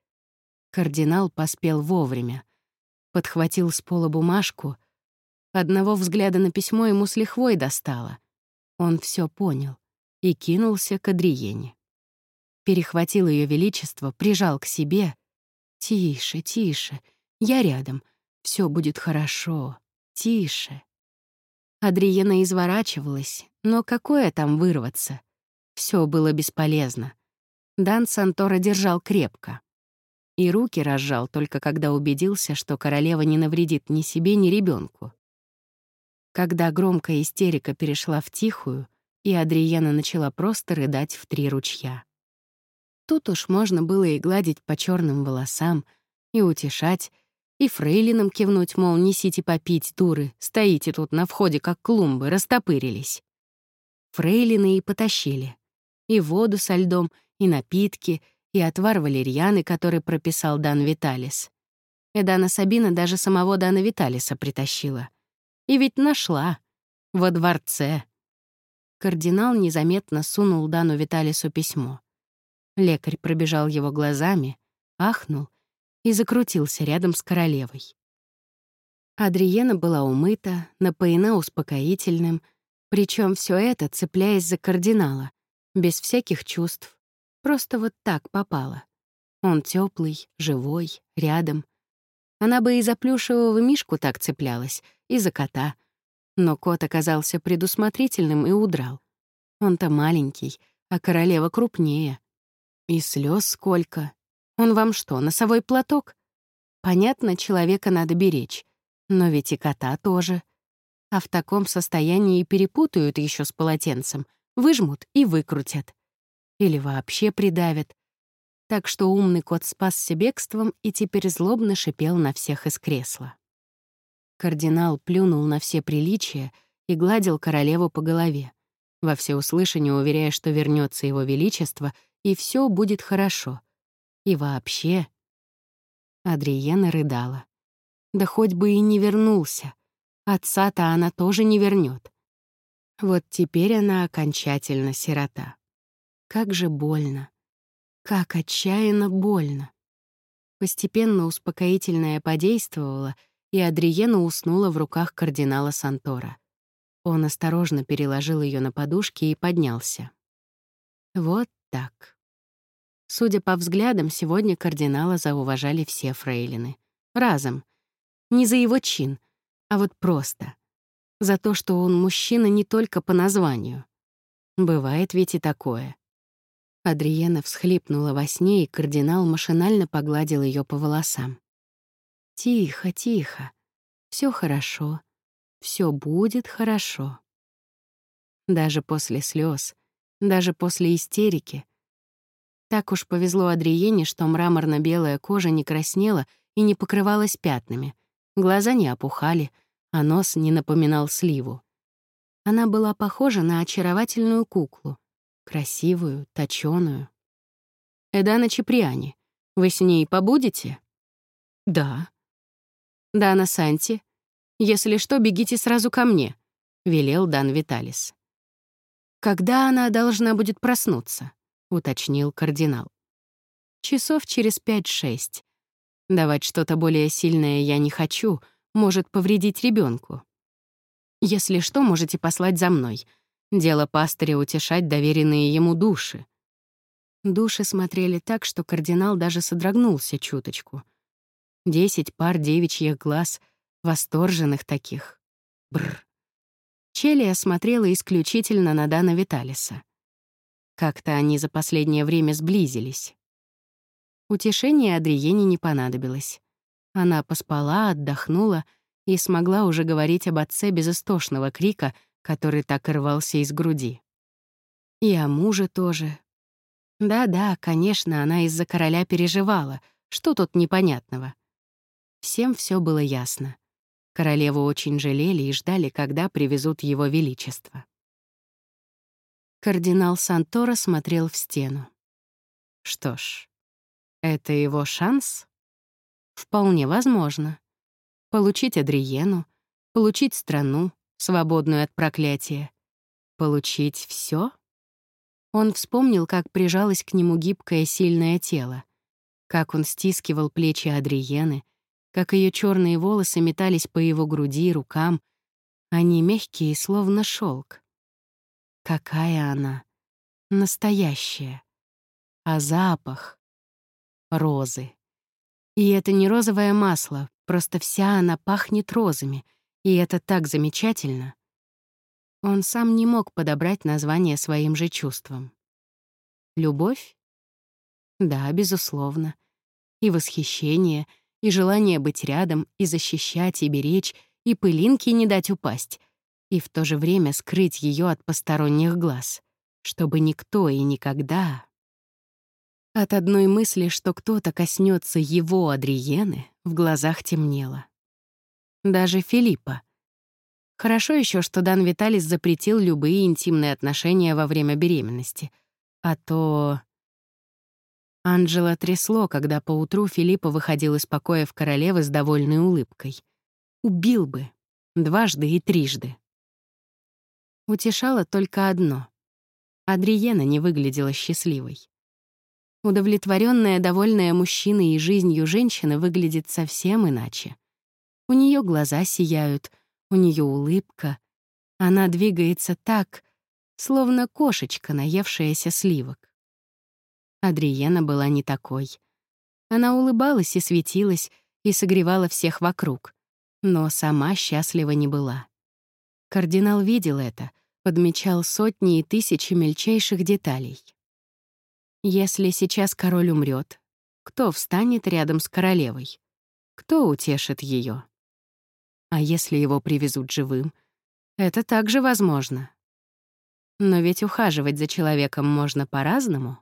S2: Кардинал поспел вовремя. Подхватил с пола бумажку. Одного взгляда на письмо ему с лихвой достало. Он все понял и кинулся к Адриене. Перехватил ее величество, прижал к себе. «Тише, тише, я рядом, все будет хорошо, тише». Адриена изворачивалась, но какое там вырваться? Все было бесполезно. Дан Сантора держал крепко. И руки разжал только когда убедился, что королева не навредит ни себе, ни ребенку. Когда громкая истерика перешла в тихую, и Адриена начала просто рыдать в три ручья. Тут уж можно было и гладить по черным волосам, и утешать, и фрейлинам кивнуть, мол, несите попить, дуры, стоите тут на входе, как клумбы, растопырились. Фрейлины и потащили. И воду со льдом, и напитки, и отвар валерьяны, который прописал Дан Виталис. Эдана Сабина даже самого Дана Виталиса притащила. И ведь нашла. Во дворце. Кардинал незаметно сунул Дану Виталису письмо. Лекарь пробежал его глазами, ахнул и закрутился рядом с королевой. Адриена была умыта, напоена успокоительным, причем все это, цепляясь за кардинала, без всяких чувств, просто вот так попало. Он теплый, живой, рядом. Она бы и за плюшевого мишку так цеплялась, и за кота. Но кот оказался предусмотрительным и удрал. Он-то маленький, а королева крупнее. И слез сколько. Он вам что, носовой платок? Понятно, человека надо беречь. Но ведь и кота тоже. А в таком состоянии перепутают еще с полотенцем, выжмут и выкрутят. Или вообще придавят. Так что умный кот спасся бегством и теперь злобно шипел на всех из кресла. Кардинал плюнул на все приличия и гладил королеву по голове, во всеуслышание уверяя, что вернется его величество — и все будет хорошо. И вообще... Адриена рыдала. Да хоть бы и не вернулся. Отца-то она тоже не вернет. Вот теперь она окончательно сирота. Как же больно. Как отчаянно больно. Постепенно успокоительное подействовало, и Адриена уснула в руках кардинала Сантора. Он осторожно переложил ее на подушки и поднялся. Вот так. Судя по взглядам, сегодня кардинала зауважали все фрейлины. Разом. Не за его чин, а вот просто. За то, что он мужчина не только по названию. Бывает ведь и такое. Адриена всхлипнула во сне, и кардинал машинально погладил ее по волосам. «Тихо, тихо. Все хорошо. Все будет хорошо». Даже после слез, даже после истерики. Так уж повезло Адриене, что мраморно-белая кожа не краснела и не покрывалась пятнами, глаза не опухали, а нос не напоминал сливу. Она была похожа на очаровательную куклу, красивую, точёную. «Эдана Чеприани, вы с ней побудете?» «Да». «Дана Санти, если что, бегите сразу ко мне», — велел Дан Виталис. «Когда она должна будет проснуться?» — уточнил кардинал. «Часов через пять-шесть. Давать что-то более сильное я не хочу, может повредить ребенку. Если что, можете послать за мной. Дело пастыря утешать доверенные ему души». Души смотрели так, что кардинал даже содрогнулся чуточку. Десять пар девичьих глаз, восторженных таких. Бррр. Челия смотрела исключительно на Дана Виталиса. Как-то они за последнее время сблизились. Утешение Адриене не понадобилось. Она поспала, отдохнула и смогла уже говорить об отце без истошного крика, который так и рвался из груди. И о муже тоже. Да-да, конечно, она из-за короля переживала. Что тут непонятного? Всем все было ясно. Королеву очень жалели и ждали, когда привезут его величество. Кардинал Сантора смотрел в стену. Что ж, это его шанс? Вполне возможно. Получить Адриену, получить страну, свободную от проклятия. Получить все? Он вспомнил, как прижалось к нему гибкое сильное тело, как он стискивал плечи Адриены, как ее черные волосы метались по его груди, рукам, Они мягкие, словно шелк. Какая она настоящая. А запах — розы. И это не розовое масло, просто вся она пахнет розами, и это так замечательно. Он сам не мог подобрать название своим же чувствам. Любовь? Да, безусловно. И восхищение, и желание быть рядом, и защищать, и беречь, и пылинки не дать упасть, и в то же время скрыть ее от посторонних глаз, чтобы никто и никогда... От одной мысли, что кто-то коснется его Адриены, в глазах темнело. Даже Филиппа. Хорошо еще, что Дан Виталис запретил любые интимные отношения во время беременности. А то... Анджела трясло, когда поутру Филиппа выходил из покоя в королевы с довольной улыбкой. Убил бы. Дважды и трижды. Утешало только одно. Адриена не выглядела счастливой. Удовлетворенная, довольная мужчиной и жизнью женщина выглядит совсем иначе. У нее глаза сияют, у нее улыбка. Она двигается так, словно кошечка, наевшаяся сливок. Адриена была не такой. Она улыбалась и светилась, и согревала всех вокруг, но сама счастлива не была. Кардинал видел это, подмечал сотни и тысячи мельчайших деталей. Если сейчас король умрет, кто встанет рядом с королевой? Кто утешит ее? А если его привезут живым? Это также возможно. Но ведь ухаживать за человеком можно по-разному.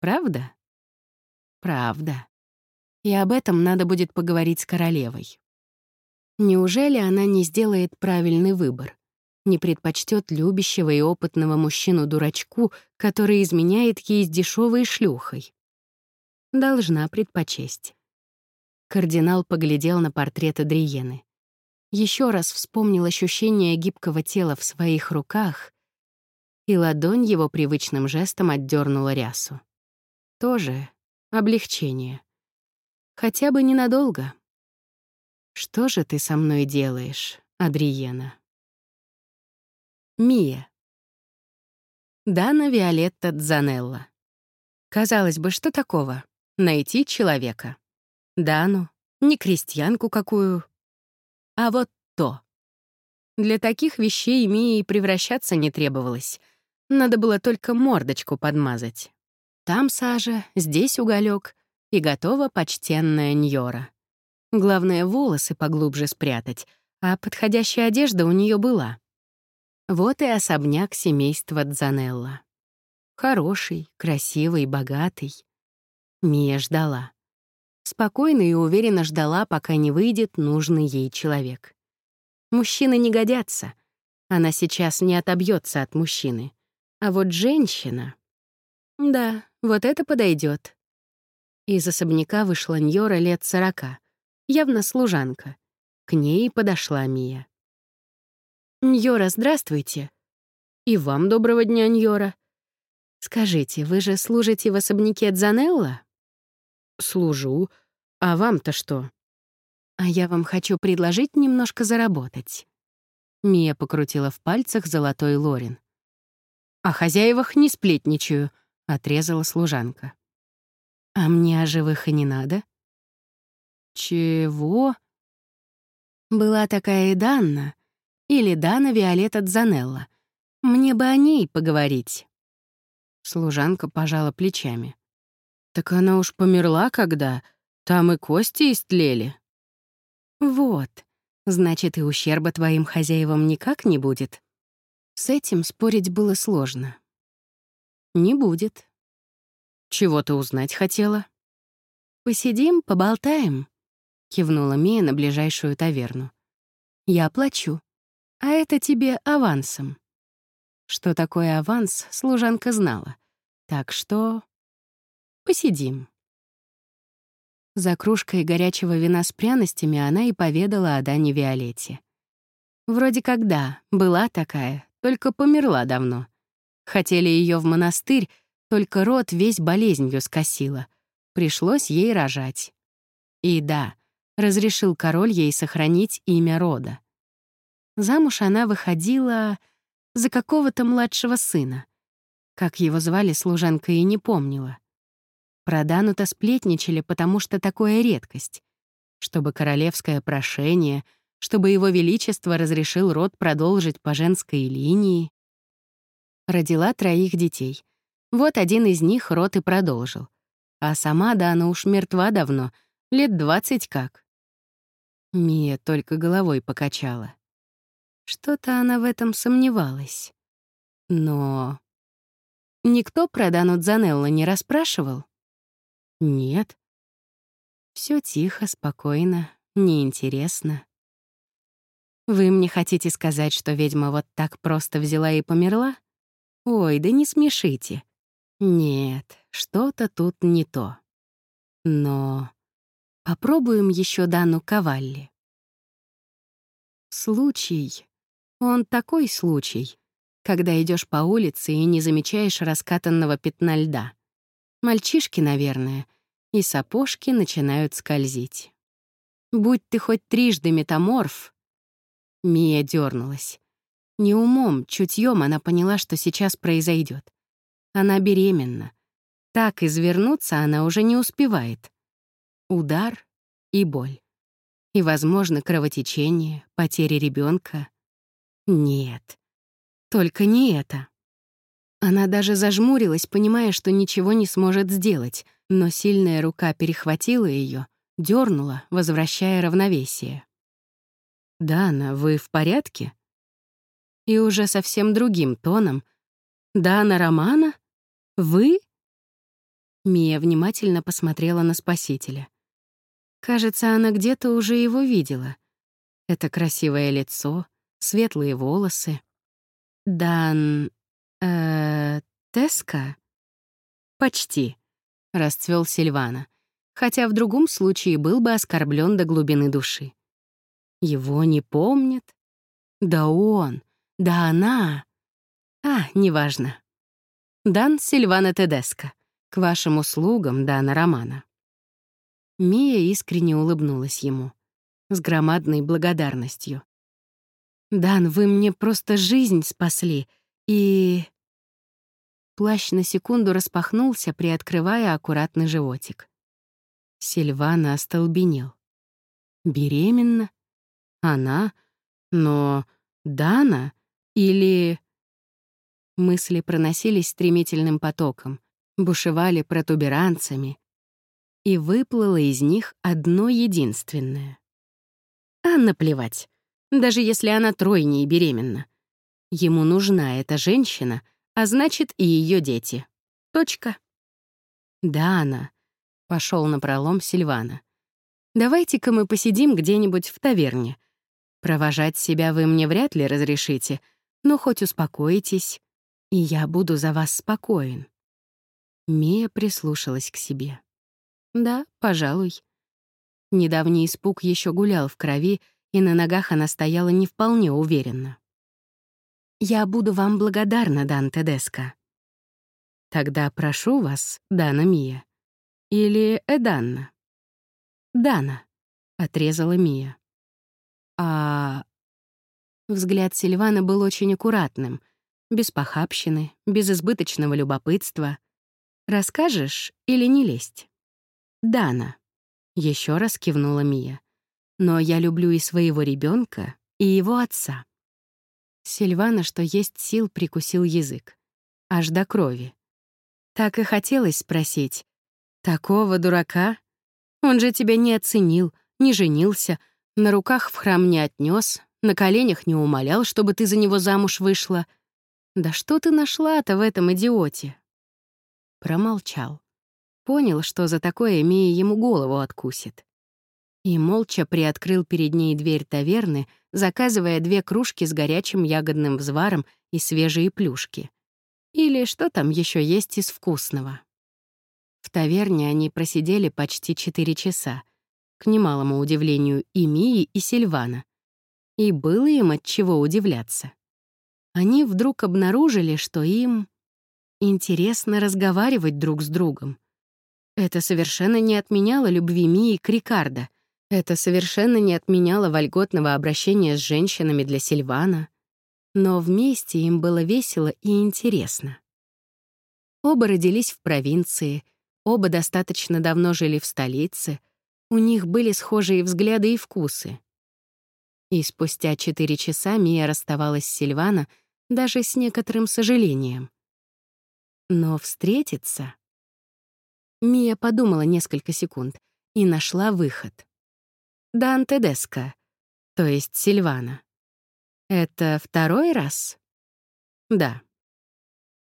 S2: Правда? Правда. И об этом надо будет поговорить с королевой. Неужели она не сделает правильный выбор? Не предпочтет любящего и опытного мужчину-дурачку, который изменяет ей с дешевой шлюхой? Должна предпочесть. Кардинал поглядел на портрет Адриены. Еще раз вспомнил ощущение гибкого тела в своих руках, и ладонь его привычным жестом отдернула рясу. Тоже облегчение. Хотя бы ненадолго. Что же ты со мной делаешь, Адриена? Мия. Дана Виолетта Дзанелла. Казалось бы, что такого? Найти человека. Дану, не крестьянку какую. А вот то. Для таких вещей Мии превращаться не требовалось. Надо было только мордочку подмазать. Там сажа, здесь уголек, и готова почтенная Ньора. Главное, волосы поглубже спрятать, а подходящая одежда у нее была. Вот и особняк семейства Дзанелла. Хороший, красивый, богатый. Мия ждала. Спокойно и уверенно ждала, пока не выйдет нужный ей человек. Мужчины не годятся. Она сейчас не отобьется от мужчины. А вот женщина... Да, вот это подойдет. Из особняка вышла Ньора лет сорока, явно служанка. К ней подошла Мия. «Ньора, здравствуйте». «И вам доброго дня, Ньора». «Скажите, вы же служите в особняке Дзанелла?» «Служу. А вам-то что?» «А я вам хочу предложить немножко заработать». Мия покрутила в пальцах золотой лорин. «О хозяевах не сплетничаю», — отрезала служанка. «А мне о живых и не надо». «Чего?» Была такая Данна, или Дана Виолетта Дзанелла. Мне бы о ней поговорить. Служанка пожала плечами. «Так она уж померла когда? Там и кости истлели». «Вот, значит, и ущерба твоим хозяевам никак не будет». С этим спорить было сложно. «Не будет». «Чего ты узнать хотела?» «Посидим, поболтаем», — кивнула Мия на ближайшую таверну. «Я плачу, а это тебе авансом». Что такое аванс, служанка знала. Так что... Посидим. За кружкой горячего вина с пряностями она и поведала о Дане Виолетте. Вроде когда, была такая, только померла давно. Хотели ее в монастырь, только рот весь болезнью скосила. Пришлось ей рожать. И да, разрешил король ей сохранить имя рода. Замуж она выходила за какого-то младшего сына. Как его звали, служанка и не помнила. Про Дану-то сплетничали, потому что такое редкость. Чтобы королевское прошение, чтобы его величество разрешил род продолжить по женской линии. Родила троих детей. Вот один из них род и продолжил. А сама Дана уж мертва давно, лет двадцать как. Мия только головой покачала. Что-то она в этом сомневалась. Но... Никто про Дану Дзанелло не расспрашивал? Нет. Все тихо, спокойно, неинтересно. Вы мне хотите сказать, что ведьма вот так просто взяла и померла? Ой, да не смешите. Нет, что-то тут не то. Но попробуем еще Дану Кавалли. Случай. Он такой случай, когда идешь по улице и не замечаешь раскатанного пятна льда. Мальчишки, наверное, и сапожки начинают скользить. Будь ты хоть трижды метаморф. Мия дернулась. Не умом, чутьем она поняла, что сейчас произойдет. Она беременна. Так извернуться она уже не успевает. Удар и боль. И, возможно, кровотечение, потеря ребенка. Нет, только не это. Она даже зажмурилась, понимая, что ничего не сможет сделать, но сильная рука перехватила ее, дернула, возвращая равновесие. «Дана, вы в порядке?» И уже совсем другим тоном. «Дана Романа?» Вы?» Мия внимательно посмотрела на спасителя. Кажется, она где-то уже его видела. Это красивое лицо, светлые волосы. Дан... э Теска? Почти, расцвел Сильвана, хотя в другом случае был бы оскорблен до глубины души. Его не помнят? Да он, да она. А, неважно. Дан Сильвана Тедеско. К вашим услугам, Дана Романа». Мия искренне улыбнулась ему. С громадной благодарностью. «Дан, вы мне просто жизнь спасли, и...» Плащ на секунду распахнулся, приоткрывая аккуратный животик. Сильвана остолбенел. «Беременна? Она? Но Дана? Или...» Мысли проносились стремительным потоком, бушевали протуберанцами, и выплыло из них одно единственное. А наплевать, даже если она тройней беременна. Ему нужна эта женщина, а значит и ее дети. Точка. Да, она. Пошел на пролом Сильвана. Давайте-ка мы посидим где-нибудь в таверне. Провожать себя вы мне вряд ли разрешите, но хоть успокойтесь, и я буду за вас спокоен». Мия прислушалась к себе. «Да, пожалуй». Недавний испуг еще гулял в крови, и на ногах она стояла не вполне уверенно. «Я буду вам благодарна, Дан Тедеско». «Тогда прошу вас, Дана Мия. Или Эданна?» «Дана», — отрезала Мия. «А...» Взгляд Сильвана был очень аккуратным — без похабщины, без избыточного любопытства. Расскажешь или не лезть? Дана. Еще раз кивнула Мия. Но я люблю и своего ребенка, и его отца. Сильвана, что есть сил, прикусил язык. Аж до крови. Так и хотелось спросить. «Такого дурака? Он же тебя не оценил, не женился, на руках в храм не отнес, на коленях не умолял, чтобы ты за него замуж вышла. «Да что ты нашла-то в этом идиоте?» Промолчал. Понял, что за такое Мия ему голову откусит. И молча приоткрыл перед ней дверь таверны, заказывая две кружки с горячим ягодным взваром и свежие плюшки. Или что там еще есть из вкусного. В таверне они просидели почти четыре часа, к немалому удивлению и Мии, и Сильвана. И было им от чего удивляться они вдруг обнаружили, что им интересно разговаривать друг с другом. Это совершенно не отменяло любви Мии к Рикардо. Это совершенно не отменяло вольготного обращения с женщинами для Сильвана, но вместе им было весело и интересно. Оба родились в провинции, оба достаточно давно жили в столице, у них были схожие взгляды и вкусы. И спустя четыре часа Мия расставалась с Сильвана даже с некоторым сожалением. Но встретиться... Мия подумала несколько секунд и нашла выход. Дан Тедеско, то есть Сильвана. Это второй раз? Да.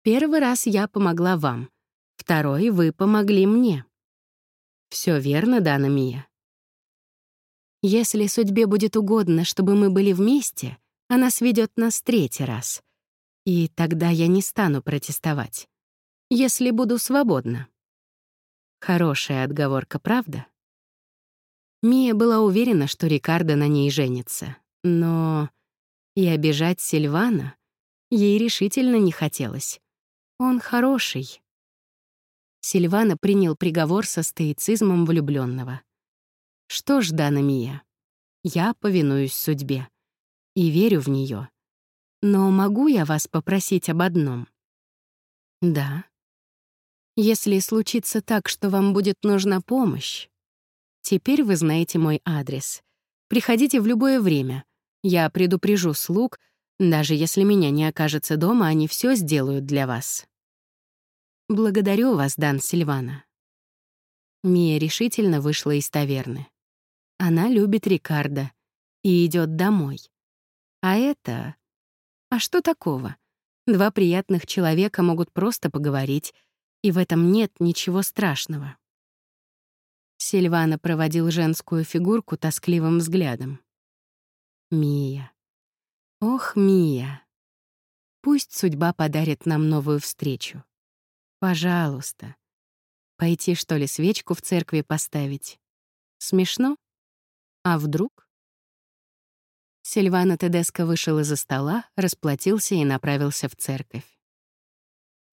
S2: Первый раз я помогла вам, второй — вы помогли мне. Все верно, Дана Мия? Если судьбе будет угодно, чтобы мы были вместе, она сведет нас третий раз. И тогда я не стану протестовать. Если буду свободна. Хорошая отговорка, правда? Мия была уверена, что Рикардо на ней женится. Но и обижать Сильвана ей решительно не хотелось. Он хороший. Сильвана принял приговор со стоицизмом влюбленного. Что ж, Дана Мия, я повинуюсь судьбе и верю в нее. Но могу я вас попросить об одном? Да. Если случится так, что вам будет нужна помощь, Теперь вы знаете мой адрес. Приходите в любое время. Я предупрежу слуг, даже если меня не окажется дома, они все сделают для вас. Благодарю вас, Дан Сильвана. Мия решительно вышла из таверны. Она любит Рикардо и идет домой. А это... А что такого? Два приятных человека могут просто поговорить, и в этом нет ничего страшного. Сильвана проводил женскую фигурку тоскливым взглядом. Мия. Ох, Мия. Пусть судьба подарит нам новую встречу. Пожалуйста. Пойти, что ли, свечку в церкви поставить? Смешно? А вдруг? Сильвана Тедеско вышел из-за стола, расплатился и направился в церковь.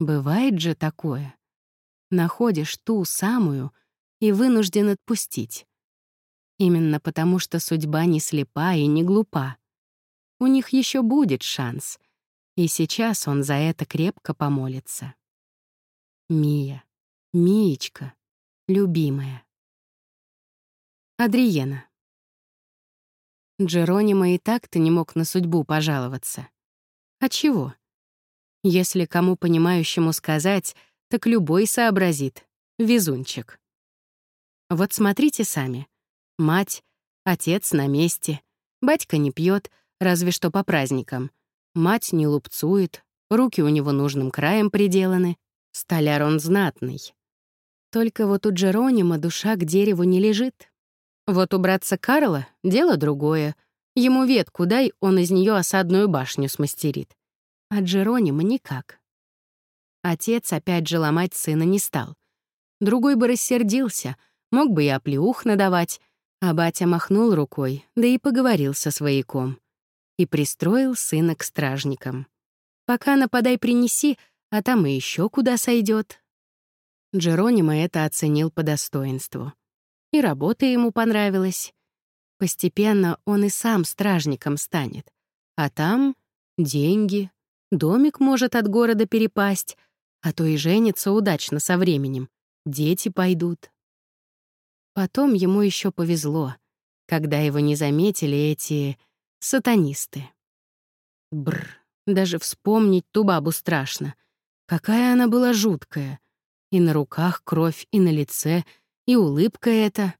S2: Бывает же такое. Находишь ту самую, и вынужден отпустить. Именно потому, что судьба не слепа и не глупа. У них еще будет шанс, и сейчас он за это крепко помолится. Мия, Миечка, любимая. Адриена. Джеронима и так-то не мог на судьбу пожаловаться. А чего? Если кому понимающему сказать, так любой сообразит. Везунчик. Вот смотрите сами. Мать, отец на месте. Батька не пьет, разве что по праздникам. Мать не лупцует, руки у него нужным краем приделаны. Столяр он знатный. Только вот у Джеронима душа к дереву не лежит. Вот у братца Карла дело другое. Ему ветку дай, он из нее осадную башню смастерит. А Джеронима никак. Отец опять же ломать сына не стал. Другой бы рассердился — Мог бы и оплеух надавать, а батя махнул рукой, да и поговорил со свояком. И пристроил сына к стражникам. Пока нападай принеси, а там и еще куда сойдет. Джеронимо это оценил по достоинству. И работа ему понравилась. Постепенно он и сам стражником станет. А там деньги, домик может от города перепасть, а то и женится удачно со временем. Дети пойдут. Потом ему еще повезло, когда его не заметили эти сатанисты. Бр, даже вспомнить ту бабу страшно. Какая она была жуткая. И на руках кровь, и на лице, и улыбка эта.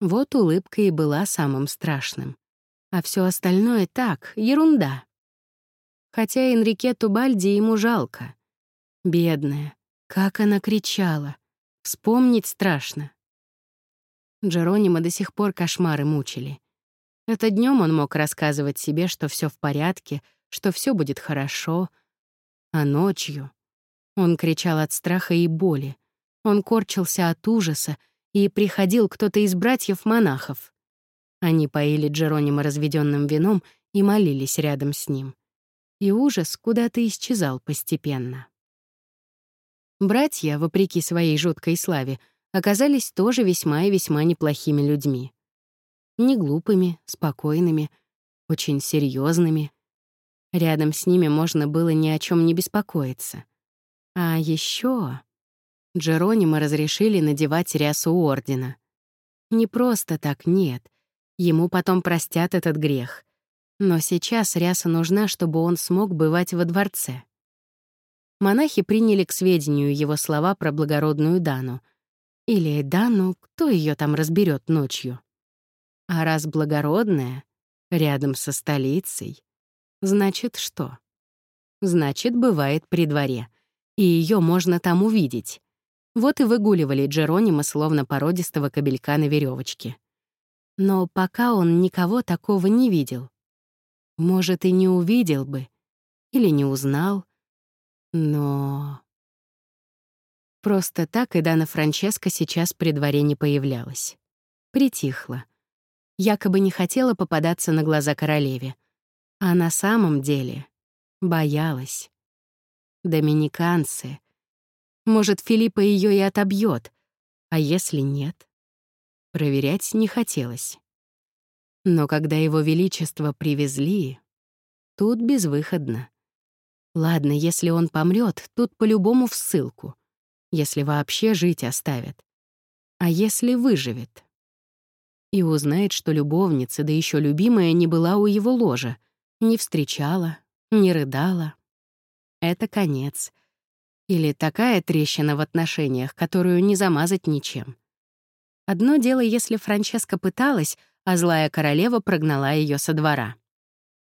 S2: Вот улыбка и была самым страшным. А все остальное так, ерунда. Хотя Энрике Тубальди ему жалко. Бедная, как она кричала. Вспомнить страшно. Джеронима до сих пор кошмары мучили. Это днем он мог рассказывать себе, что все в порядке, что все будет хорошо, а ночью он кричал от страха и боли. Он корчился от ужаса, и приходил кто-то из братьев-монахов. Они поили Джеронима разведенным вином и молились рядом с ним. И ужас куда-то исчезал постепенно. Братья, вопреки своей жуткой славе, оказались тоже весьма и весьма неплохими людьми. Не глупыми, спокойными, очень серьезными. Рядом с ними можно было ни о чем не беспокоиться. А еще Джеронима разрешили надевать рясу ордена. Не просто так, нет. Ему потом простят этот грех. Но сейчас ряса нужна, чтобы он смог бывать во дворце. Монахи приняли к сведению его слова про благородную Дану. Или Дану, кто ее там разберет ночью. А раз благородная, рядом со столицей, значит что? Значит, бывает при дворе, и ее можно там увидеть. Вот и выгуливали Джеронима словно породистого кобелька на веревочке. Но пока он никого такого не видел. Может, и не увидел бы, или не узнал, но... Просто так и Дана Франческа сейчас при дворе не появлялась. Притихла. Якобы не хотела попадаться на глаза королеве. А на самом деле боялась. Доминиканцы. Может, Филиппа ее и отобьет, а если нет? Проверять не хотелось. Но когда его величество привезли, тут безвыходно. Ладно, если он помрет, тут по-любому в ссылку. Если вообще жить оставят. А если выживет? И узнает, что любовница, да еще любимая, не была у его ложа, не встречала, не рыдала. Это конец. Или такая трещина в отношениях, которую не замазать ничем. Одно дело, если Франческа пыталась, а злая королева прогнала ее со двора.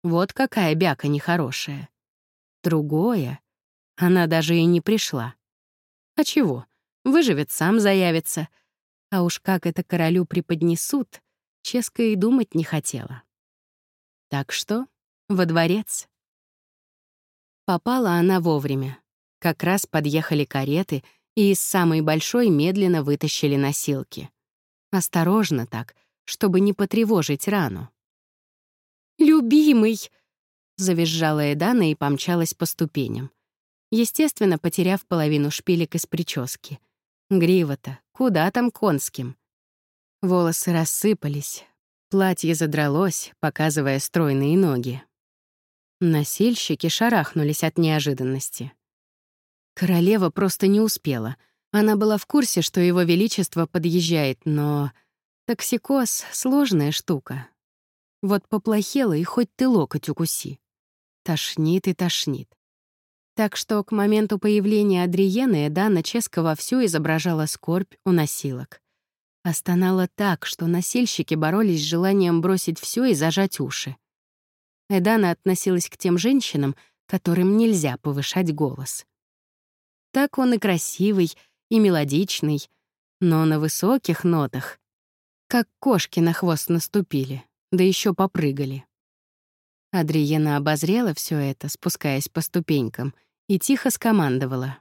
S2: Вот какая бяка нехорошая. Другое. Она даже и не пришла. А чего? Выживет, сам заявится. А уж как это королю преподнесут, Ческа и думать не хотела. Так что во дворец. Попала она вовремя. Как раз подъехали кареты, и из самой большой медленно вытащили носилки. Осторожно так, чтобы не потревожить рану. «Любимый!» — завизжала Эдана и помчалась по ступеням. Естественно, потеряв половину шпилек из прически. Грива-то, куда там конским? Волосы рассыпались, платье задралось, показывая стройные ноги. Носильщики шарахнулись от неожиданности. Королева просто не успела. Она была в курсе, что его величество подъезжает, но Токсикоз — сложная штука. Вот поплохело, и хоть ты локоть укуси. Тошнит и тошнит. Так что к моменту появления Адриены Эдана Ческа вовсю изображала скорбь у носилок. Остонала так, что носильщики боролись с желанием бросить все и зажать уши. Эдана относилась к тем женщинам, которым нельзя повышать голос. Так он и красивый, и мелодичный, но на высоких нотах как кошки на хвост наступили, да еще попрыгали. Адриена обозрела все это, спускаясь по ступенькам, и тихо скомандовала.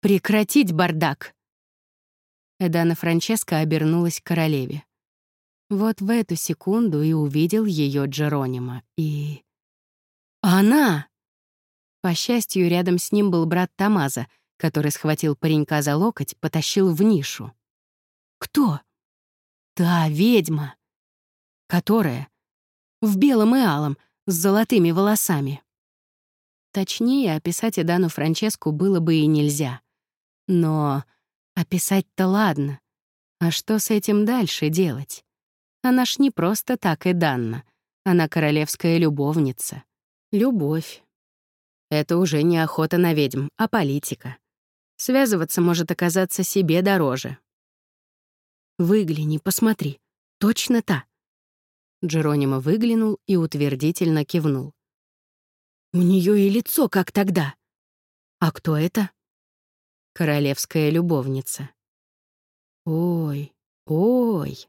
S2: «Прекратить бардак!» Эдана Франческа обернулась к королеве. Вот в эту секунду и увидел ее Джеронима, и... «Она!» По счастью, рядом с ним был брат Тамаза, который схватил паренька за локоть, потащил в нишу. «Кто?» Та ведьма, которая в белом и алом, с золотыми волосами. Точнее, описать Эдану Франческу было бы и нельзя. Но описать-то ладно. А что с этим дальше делать? Она ж не просто так и Данна. Она королевская любовница. Любовь. Это уже не охота на ведьм, а политика. Связываться может оказаться себе дороже. Выгляни, посмотри. Точно та. Джеронимо выглянул и утвердительно кивнул. У нее и лицо, как тогда. А кто это? Королевская любовница. Ой, ой.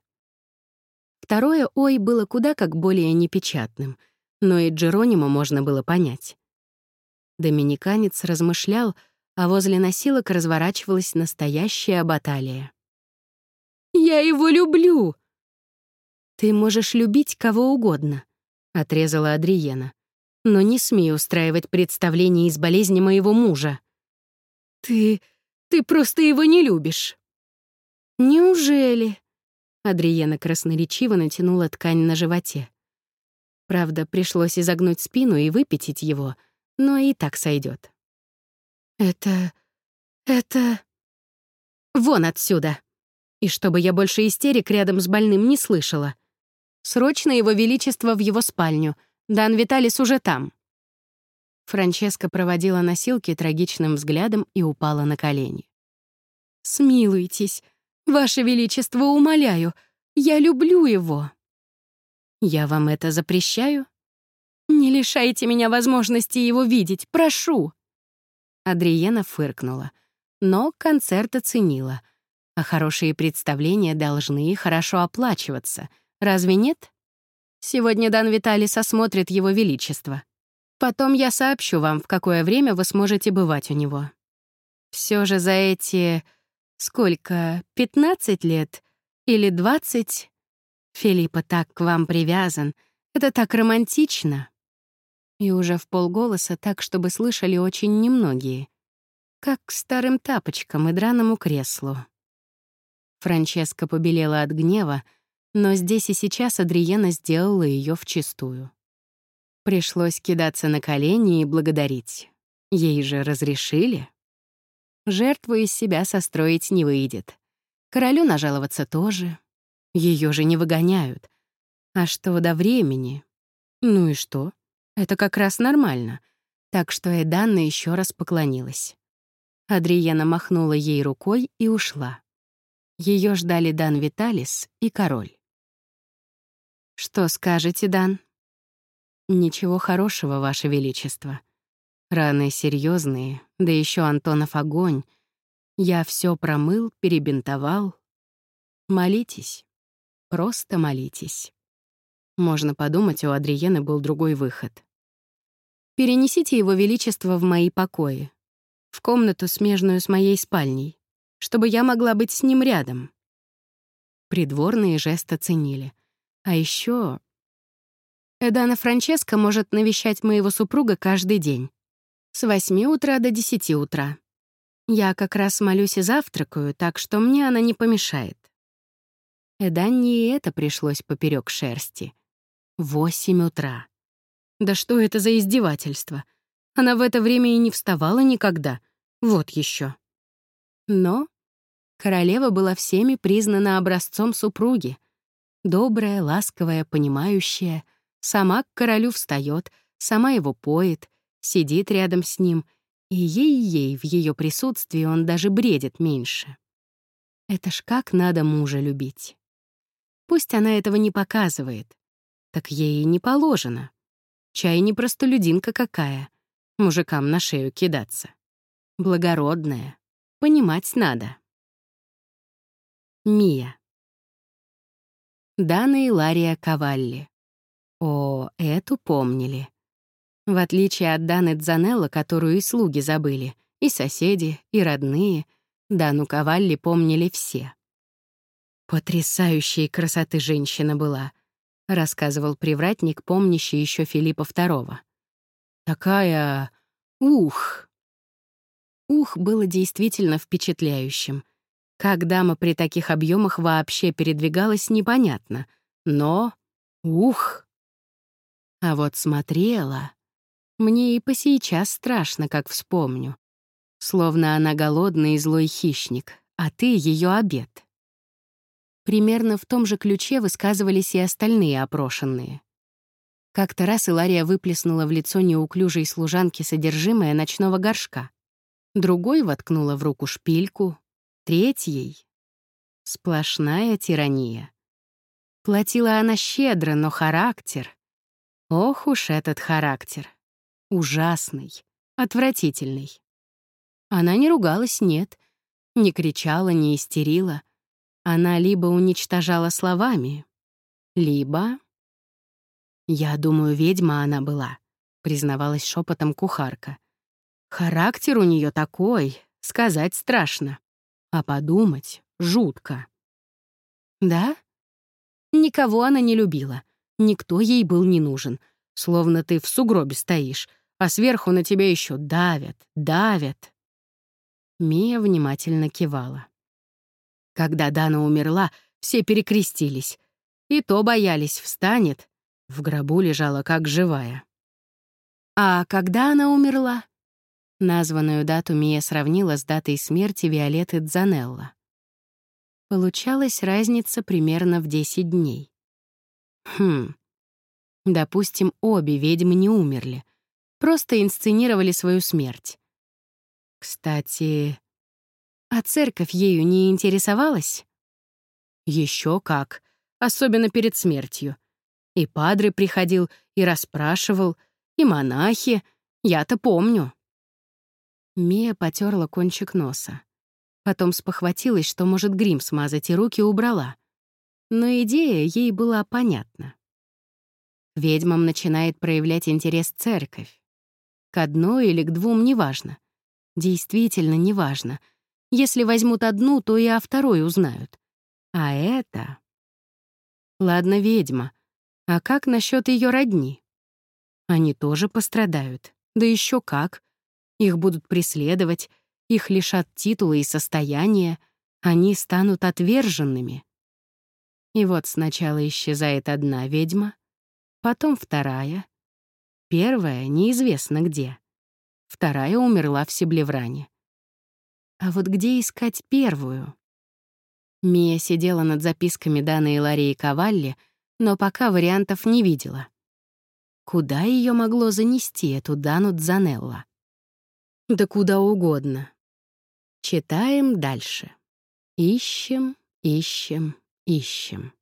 S2: Второе «ой» было куда как более непечатным, но и Джеронимо можно было понять. Доминиканец размышлял, а возле носилок разворачивалась настоящая баталия. Я его люблю!» «Ты можешь любить кого угодно», — отрезала Адриена. «Но не смей устраивать представление из болезни моего мужа». «Ты... ты просто его не любишь». «Неужели?» Адриена красноречиво натянула ткань на животе. Правда, пришлось изогнуть спину и выпятить его, но и так сойдет. «Это... это...» «Вон отсюда!» И чтобы я больше истерик рядом с больным не слышала. Срочно его величество в его спальню. Дан Виталис уже там. Франческа проводила носилки трагичным взглядом и упала на колени. «Смилуйтесь, Ваше Величество, умоляю, я люблю его». «Я вам это запрещаю?» «Не лишайте меня возможности его видеть, прошу!» Адриена фыркнула, но концерт оценила. А хорошие представления должны хорошо оплачиваться. Разве нет? Сегодня Дан Виталис осмотрит его величество. Потом я сообщу вам, в какое время вы сможете бывать у него. Все же за эти... сколько? 15 лет? Или 20? Филиппа так к вам привязан. Это так романтично. И уже в полголоса, так, чтобы слышали очень немногие. Как к старым тапочкам и драному креслу. Франческа побелела от гнева, но здесь и сейчас Адриена сделала ее вчистую. Пришлось кидаться на колени и благодарить. Ей же разрешили. Жертву из себя состроить не выйдет. Королю нажаловаться тоже. Ее же не выгоняют. А что до времени? Ну и что? Это как раз нормально. Так что Эданна еще раз поклонилась. Адриена махнула ей рукой и ушла. Ее ждали Дан Виталис и король. «Что скажете, Дан?» «Ничего хорошего, Ваше Величество. Раны серьезные, да еще Антонов огонь. Я все промыл, перебинтовал. Молитесь. Просто молитесь». Можно подумать, у Адриены был другой выход. «Перенесите Его Величество в мои покои, в комнату, смежную с моей спальней чтобы я могла быть с ним рядом. Придворные жест оценили. А еще Эдана Франческо может навещать моего супруга каждый день. С восьми утра до десяти утра. Я как раз молюсь и завтракаю, так что мне она не помешает. Эданне и это пришлось поперек шерсти. Восемь утра. Да что это за издевательство? Она в это время и не вставала никогда. Вот еще. Но королева была всеми признана образцом супруги. Добрая, ласковая, понимающая. Сама к королю встает, сама его поет, сидит рядом с ним, и ей-ей в ее присутствии он даже бредит меньше. Это ж как надо мужа любить. Пусть она этого не показывает, так ей и не положено. Чай не простолюдинка какая, мужикам на шею кидаться. Благородная. Понимать надо. Мия. Дана и Лария Кавалли. О, эту помнили. В отличие от Даны Дзанелла, которую и слуги забыли, и соседи, и родные, Дану Кавалли помнили все. «Потрясающей красоты женщина была», — рассказывал привратник, помнящий еще Филиппа II. «Такая... ух!» Ух было действительно впечатляющим. Как дама при таких объемах вообще передвигалась, непонятно. Но... Ух! А вот смотрела... Мне и по сейчас страшно, как вспомню. Словно она голодный и злой хищник, а ты — ее обед. Примерно в том же ключе высказывались и остальные опрошенные. Как-то раз Илария выплеснула в лицо неуклюжей служанки содержимое ночного горшка другой воткнула в руку шпильку, третьей — сплошная тирания. Платила она щедро, но характер... Ох уж этот характер. Ужасный, отвратительный. Она не ругалась, нет, не кричала, не истерила. Она либо уничтожала словами, либо... «Я думаю, ведьма она была», — признавалась шепотом кухарка. Характер у нее такой, сказать страшно. А подумать жутко. Да? Никого она не любила. Никто ей был не нужен. Словно ты в сугробе стоишь, а сверху на тебя еще давят, давят. Мия внимательно кивала. Когда Дана умерла, Все перекрестились. И то боялись, встанет. В гробу лежала как живая. А когда она умерла? Названную дату Мия сравнила с датой смерти Виолетты Дзанелла. Получалась разница примерно в 10 дней. Хм. Допустим, обе ведьмы не умерли. Просто инсценировали свою смерть. Кстати, а церковь ею не интересовалась? Еще как, особенно перед смертью. И падре приходил, и расспрашивал, и монахи, я-то помню. Мия потерла кончик носа. Потом спохватилась, что может грим смазать, и руки убрала. Но идея ей была понятна. Ведьмам начинает проявлять интерес церковь. К одной или к двум неважно. Действительно неважно. Если возьмут одну, то и о второй узнают. А это... Ладно, ведьма. А как насчет ее родни? Они тоже пострадают. Да еще как. Их будут преследовать, их лишат титула и состояния, они станут отверженными. И вот сначала исчезает одна ведьма, потом вторая. Первая неизвестно где. Вторая умерла в Себлевране. А вот где искать первую? Мия сидела над записками Даны Ларии Кавалли, но пока вариантов не видела. Куда ее могло занести, эту Дану Дзанелла? Да куда угодно. Читаем дальше. Ищем, ищем, ищем.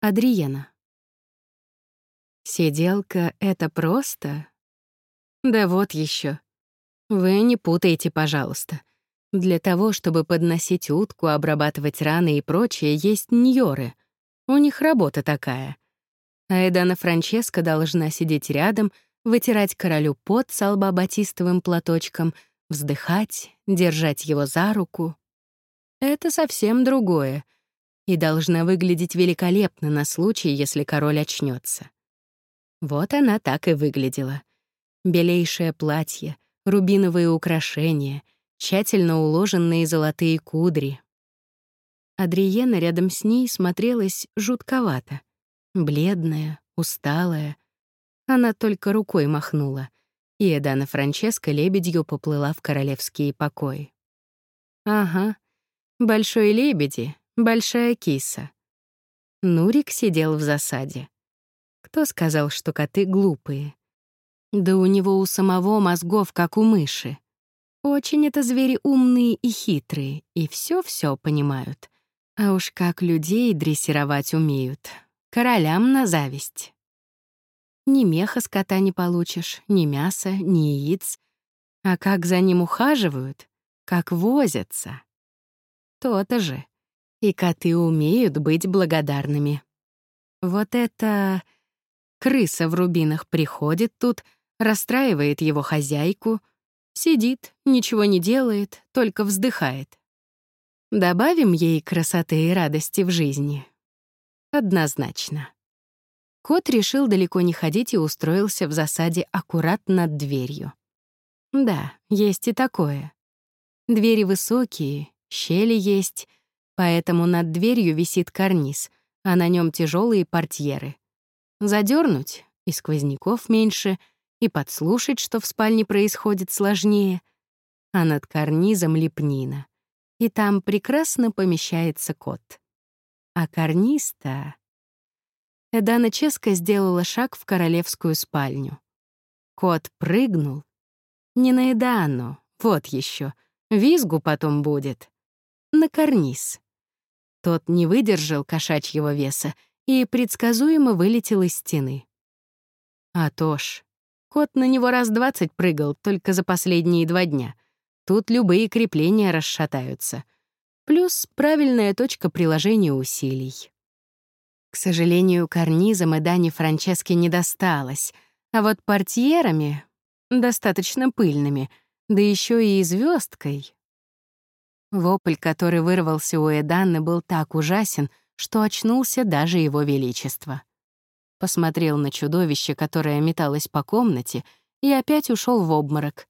S2: Адриена. Сиделка — это просто? Да вот еще. Вы не путайте, пожалуйста. Для того, чтобы подносить утку, обрабатывать раны и прочее, есть ньоры. У них работа такая. А Эдана Франческа должна сидеть рядом, вытирать королю пот с лба батистовым платочком, вздыхать, держать его за руку. Это совсем другое и должна выглядеть великолепно на случай, если король очнется. Вот она так и выглядела. Белейшее платье, рубиновые украшения, тщательно уложенные золотые кудри. Адриена рядом с ней смотрелась жутковато. Бледная, усталая. Она только рукой махнула, и Эдана Франческа лебедью поплыла в королевские покои. Ага, большой лебеди, большая киса. Нурик сидел в засаде. Кто сказал, что коты глупые? Да у него у самого мозгов, как у мыши. Очень это звери умные и хитрые, и все-все понимают. А уж как людей дрессировать умеют. Королям на зависть. Ни меха с кота не получишь, ни мяса, ни яиц. А как за ним ухаживают, как возятся. То-то же. И коты умеют быть благодарными. Вот это Крыса в рубинах приходит тут, расстраивает его хозяйку, сидит, ничего не делает, только вздыхает. Добавим ей красоты и радости в жизни. Однозначно. Кот решил далеко не ходить и устроился в засаде аккурат над дверью. Да, есть и такое. Двери высокие, щели есть, поэтому над дверью висит карниз, а на нем тяжелые портьеры. Задернуть, и сквозняков меньше, и подслушать, что в спальне происходит, сложнее. А над карнизом лепнина. И там прекрасно помещается кот. А карниз-то... Эдана Ческа сделала шаг в королевскую спальню. Кот прыгнул. Не на Эдану, вот еще. Визгу потом будет. На карниз. Тот не выдержал кошачьего веса и предсказуемо вылетел из стены. А то ж, кот на него раз двадцать прыгал только за последние два дня. Тут любые крепления расшатаются. Плюс правильная точка приложения усилий. К сожалению, карнизом и Дани Франческе не досталось, а вот портьерами, достаточно пыльными, да еще и звездкой. Вопль, который вырвался у Эданны, был так ужасен — что очнулся даже его величество. Посмотрел на чудовище, которое металось по комнате, и опять ушел в обморок.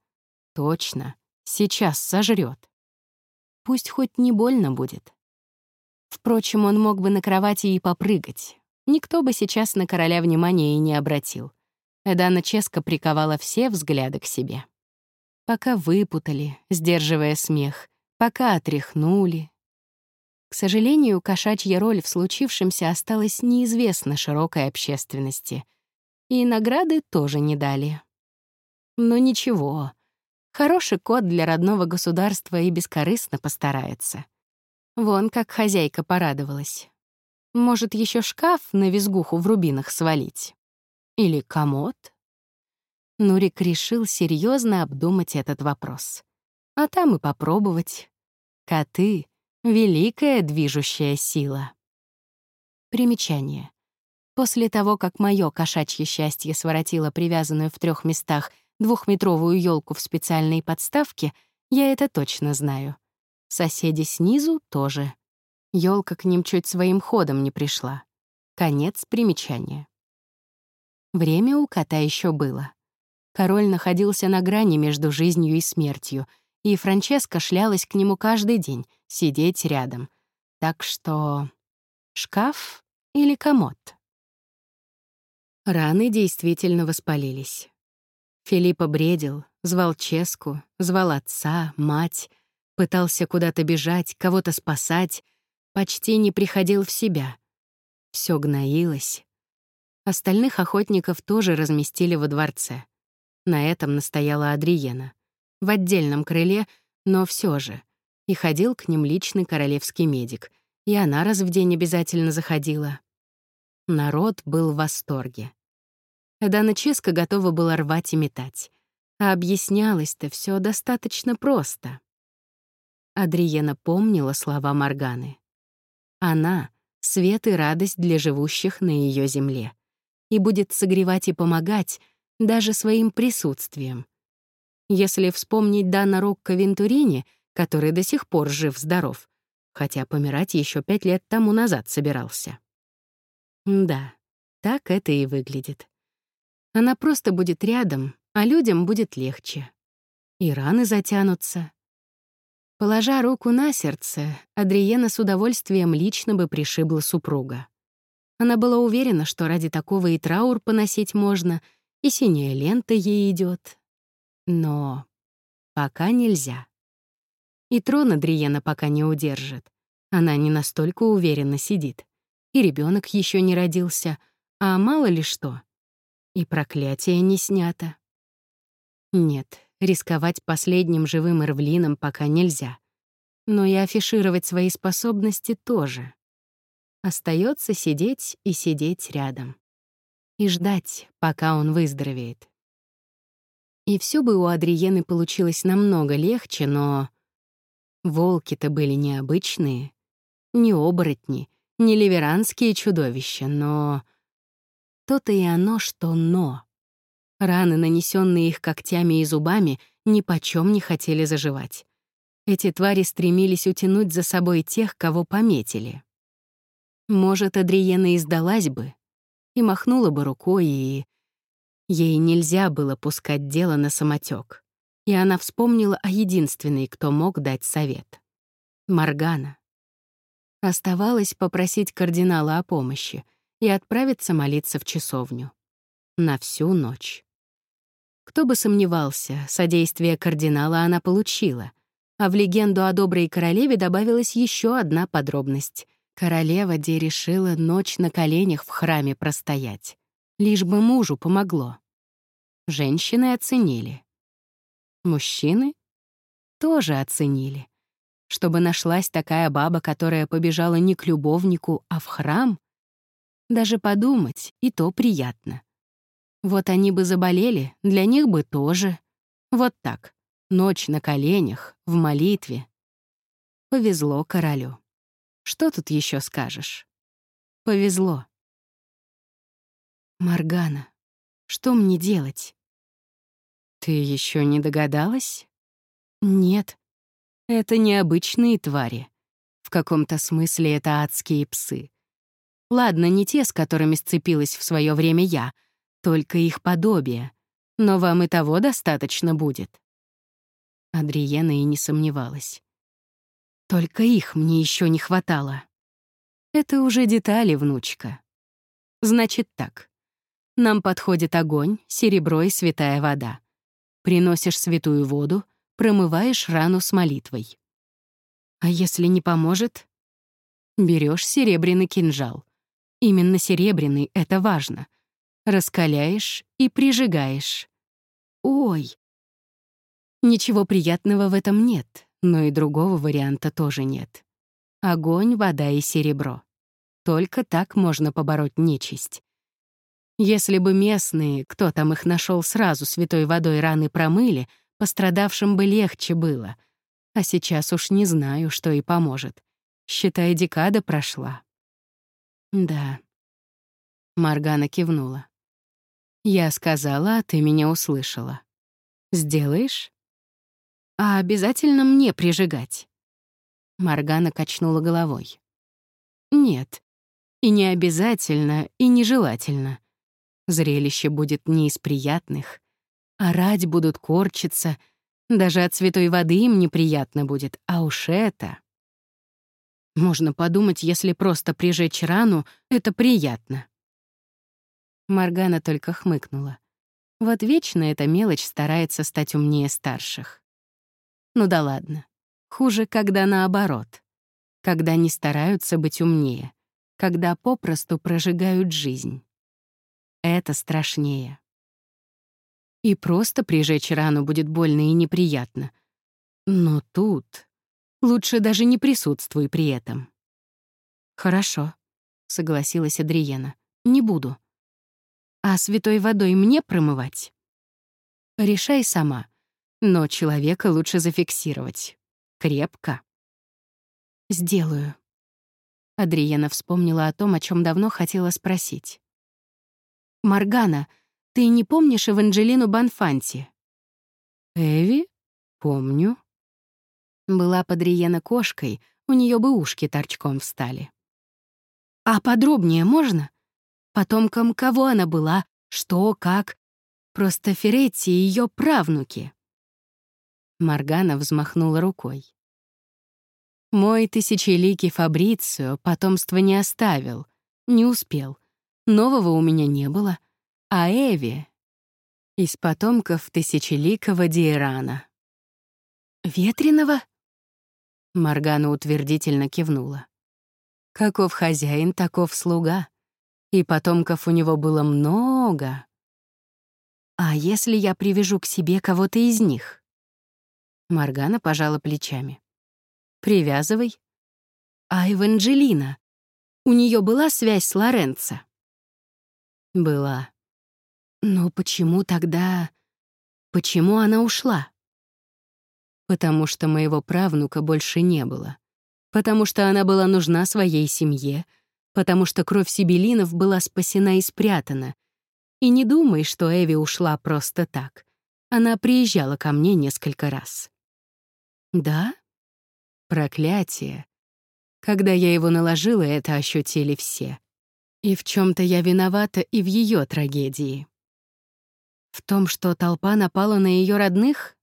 S2: Точно, сейчас сожрет. Пусть хоть не больно будет. Впрочем, он мог бы на кровати и попрыгать. Никто бы сейчас на короля внимания и не обратил. Эдана Ческа приковала все взгляды к себе. Пока выпутали, сдерживая смех, пока отряхнули. К сожалению, кошачья роль в случившемся осталась неизвестна широкой общественности. И награды тоже не дали. Но ничего, хороший кот для родного государства и бескорыстно постарается. Вон как хозяйка порадовалась. Может, еще шкаф на визгуху в рубинах свалить? Или комод? Нурик решил серьезно обдумать этот вопрос. А там и попробовать. Коты — великая движущая сила. Примечание. После того, как мое кошачье счастье своротило привязанную в трех местах двухметровую елку в специальной подставке, я это точно знаю. Соседи снизу тоже. Ёлка к ним чуть своим ходом не пришла. Конец примечания. Время у кота еще было. Король находился на грани между жизнью и смертью, и Франческа шлялась к нему каждый день, сидеть рядом. Так что... шкаф или комод? Раны действительно воспалились. Филиппа бредил, звал Ческу, звал отца, мать — Пытался куда-то бежать, кого-то спасать, почти не приходил в себя. Все гноилось. Остальных охотников тоже разместили во дворце. На этом настояла Адриена. В отдельном крыле, но все же. И ходил к ним личный королевский медик. И она раз в день обязательно заходила. Народ был в восторге. Эдана Ческа готова была рвать и метать. А объяснялось-то все достаточно просто. Адриена помнила слова Морганы. Она — свет и радость для живущих на ее земле. И будет согревать и помогать даже своим присутствием. Если вспомнить Дана Рокко Вентурини, который до сих пор жив-здоров, хотя помирать еще пять лет тому назад собирался. Да, так это и выглядит. Она просто будет рядом, а людям будет легче. И раны затянутся, Положа руку на сердце, Адриена с удовольствием лично бы пришибла супруга. Она была уверена, что ради такого и траур поносить можно, и синяя лента ей идет. Но пока нельзя. И трон Адриена пока не удержит. Она не настолько уверенно сидит. И ребенок еще не родился, а мало ли что. И проклятие не снято. Нет, Рисковать последним живым Эрвлином пока нельзя. Но и афишировать свои способности тоже. Остается сидеть и сидеть рядом. И ждать, пока он выздоровеет. И все бы у Адриены получилось намного легче, но... Волки-то были необычные. Не оборотни, не ливеранские чудовища, но... То-то и оно, что «но». Раны, нанесенные их когтями и зубами, ни почем не хотели заживать. Эти твари стремились утянуть за собой тех, кого пометили. Может, Адриена и сдалась бы, и махнула бы рукой, и... Ей нельзя было пускать дело на самотек. И она вспомнила о единственной, кто мог дать совет. Маргана. Оставалось попросить кардинала о помощи и отправиться молиться в часовню. На всю ночь. Кто бы сомневался, содействие кардинала она получила. А в легенду о доброй королеве добавилась еще одна подробность. Королева Де решила ночь на коленях в храме простоять. Лишь бы мужу помогло. Женщины оценили. Мужчины тоже оценили. Чтобы нашлась такая баба, которая побежала не к любовнику, а в храм. Даже подумать, и то приятно. Вот они бы заболели, для них бы тоже. Вот так. Ночь на коленях, в молитве. Повезло королю. Что тут еще скажешь? Повезло. Маргана, что мне делать? Ты еще не догадалась? Нет. Это необычные твари. В каком-то смысле это адские псы. Ладно, не те, с которыми сцепилась в свое время я, только их подобие. Но вам и того достаточно будет. Адриена и не сомневалась. Только их мне еще не хватало.
S1: Это уже детали, внучка. Значит так. Нам подходит огонь, серебро и святая вода. Приносишь святую воду, промываешь рану с молитвой. А если не поможет? Берешь серебряный кинжал. Именно серебряный — это важно. Раскаляешь и прижигаешь. Ой! Ничего приятного в этом нет, но и другого варианта тоже нет. Огонь, вода и серебро. Только так можно побороть нечисть. Если бы местные, кто там их нашел сразу святой водой раны промыли, пострадавшим бы легче было. А сейчас уж не знаю, что и поможет. Считай, декада прошла. Да. Маргана кивнула. Я сказала, а ты меня услышала. Сделаешь? А обязательно мне прижигать? Маргана качнула головой. Нет, и не обязательно, и нежелательно. Зрелище будет не из приятных. Орать будут корчиться. Даже от святой воды им неприятно будет. А уж это... Можно подумать, если просто прижечь рану, это приятно. Маргана только хмыкнула. Вот вечно эта мелочь старается стать умнее старших. Ну да ладно. Хуже, когда наоборот. Когда не стараются быть умнее когда попросту прожигают жизнь. Это страшнее. И просто прижечь рану будет больно и неприятно. Но тут лучше даже не присутствуй при этом. «Хорошо», — согласилась Адриена. «Не буду. А святой водой мне промывать?» «Решай сама, но человека лучше зафиксировать. Крепко». «Сделаю», Адриена вспомнила о том, о чем давно хотела спросить. «Маргана, ты не помнишь Эванджелину Банфанти?» «Эви? Помню». Была Падриена кошкой, у нее бы ушки торчком встали. «А подробнее можно? Потомкам кого она была, что, как? Просто Феретти и ее правнуки». Маргана взмахнула рукой. Мой тысячеликий Фабрицио потомства не оставил, не успел. Нового у меня не было. А Эви — из потомков тысячеликого Диерана. «Ветреного?» Маргана утвердительно кивнула. Каков хозяин, таков слуга. И потомков у него было много. А если я привяжу к себе кого-то из них? Маргана пожала плечами. Привязывай. А Эванджелина? У нее была связь с Лоренцо? Была. Но почему тогда... Почему она ушла? Потому что моего правнука больше не было. Потому что она была нужна своей семье. Потому что кровь Сибелинов была спасена и спрятана. И не думай, что Эви ушла просто так. Она приезжала ко мне несколько раз. «Да?» Проклятие. Когда я его наложила, это ощутили все. И в чем то я виновата и в ее трагедии. В том, что толпа напала на ее родных?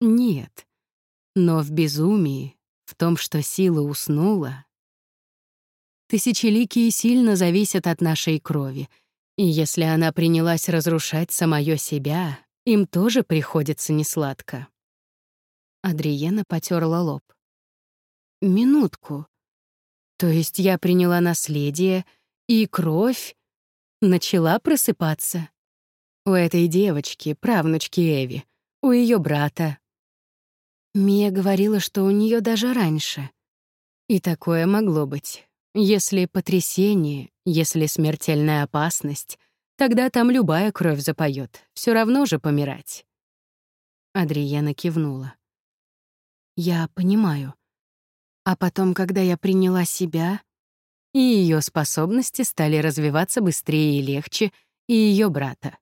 S1: Нет. Но в безумии, в том, что сила уснула. Тысячеликие сильно зависят от нашей крови, и если она принялась разрушать самое себя, им тоже приходится несладко. Адриена потерла лоб. Минутку. То есть я приняла наследие, и кровь начала просыпаться. У этой девочки, правнучки Эви, у ее брата. Мия говорила, что у нее даже раньше. И такое могло быть. Если потрясение, если смертельная опасность, тогда там любая кровь запоет, все равно же помирать. Адриена кивнула. «Я понимаю. А потом, когда я приняла себя, и ее способности стали развиваться быстрее и легче, и ее брата.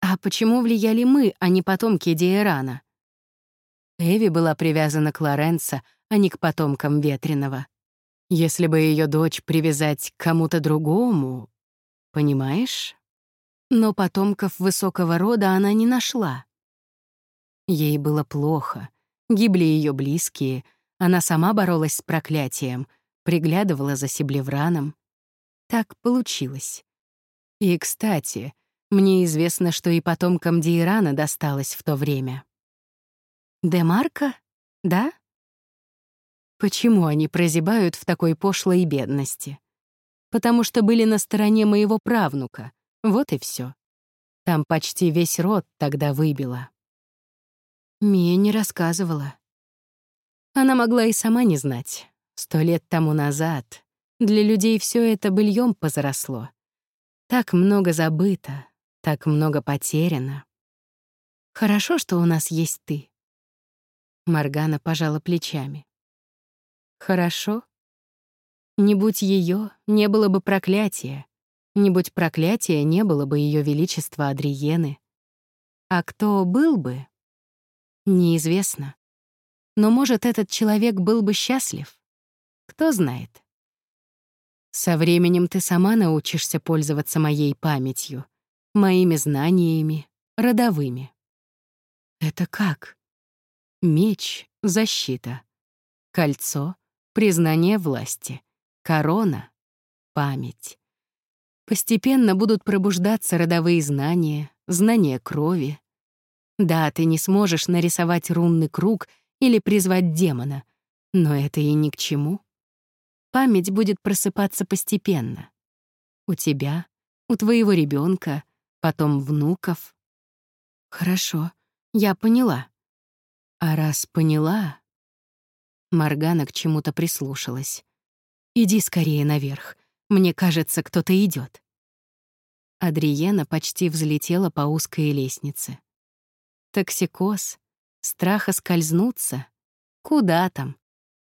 S1: А почему влияли мы, а не потомки Диэрана? Эви была привязана к Лоренцо, а не к потомкам Ветреного. Если бы ее дочь привязать к кому-то другому, понимаешь? Но потомков высокого рода она не нашла. Ей было плохо, гибли ее близкие — она сама боролась с проклятием,
S2: приглядывала за Себлевраном. Так получилось. И, кстати, мне известно, что и потомкам Диирана досталось в то время. Демарка? Да? Почему они прозябают в такой пошлой бедности? Потому что были на стороне моего правнука. Вот и все. Там почти весь род тогда выбило. Мия не рассказывала. Она могла и сама не знать. Сто лет тому назад для людей все это быльем позаросло. Так много забыто, так много потеряно. Хорошо, что у нас есть ты. Маргана пожала плечами. Хорошо. Не будь ее, не было бы проклятия. Не будь проклятия, не было бы ее величества Адриены. А кто был бы? Неизвестно. Но, может, этот человек был бы счастлив? Кто знает. Со временем ты сама научишься пользоваться моей памятью, моими знаниями, родовыми. Это как? Меч — защита. Кольцо — признание власти. Корона — память. Постепенно будут пробуждаться родовые знания, знания крови. Да, ты не сможешь нарисовать рунный круг или призвать демона, но это и ни к чему. Память будет просыпаться постепенно. У тебя, у твоего ребенка, потом внуков. Хорошо, я поняла. А раз поняла... Моргана к чему-то прислушалась. «Иди скорее наверх. Мне кажется, кто-то идет. Адриена почти взлетела по узкой лестнице. Токсикоз, страха скользнуться. Куда там?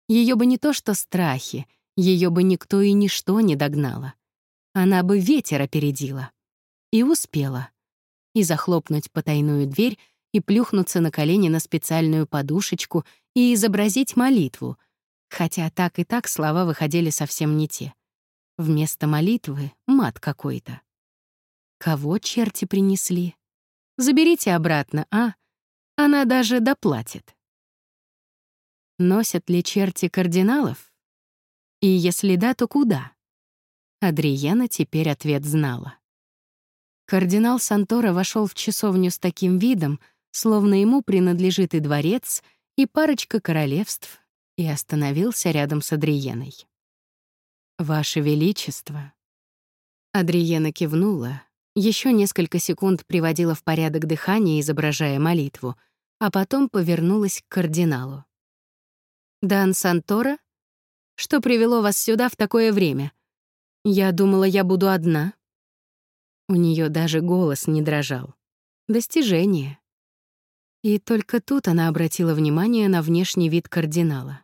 S2: Ее бы не то что страхи, ее бы никто и ничто не догнало. Она бы ветер опередила. И успела. И захлопнуть потайную дверь, и плюхнуться на колени на специальную подушечку, и изобразить молитву, хотя так и так слова выходили совсем не те. Вместо молитвы — мат какой-то. Кого черти принесли? Заберите обратно, а? Она даже доплатит. Носят ли черти кардиналов? И если да, то куда? Адриена теперь ответ знала. Кардинал Сантора вошел в часовню с таким видом, словно ему принадлежит и дворец, и парочка королевств, и остановился рядом с Адриеной. «Ваше Величество». Адриена кивнула, еще несколько секунд приводила в порядок дыхание, изображая молитву, а потом повернулась к кардиналу. «Дан Сантора? Что привело вас сюда в такое время? Я думала, я буду одна». У нее даже голос не дрожал. Достижение. И только тут она обратила внимание на внешний вид кардинала.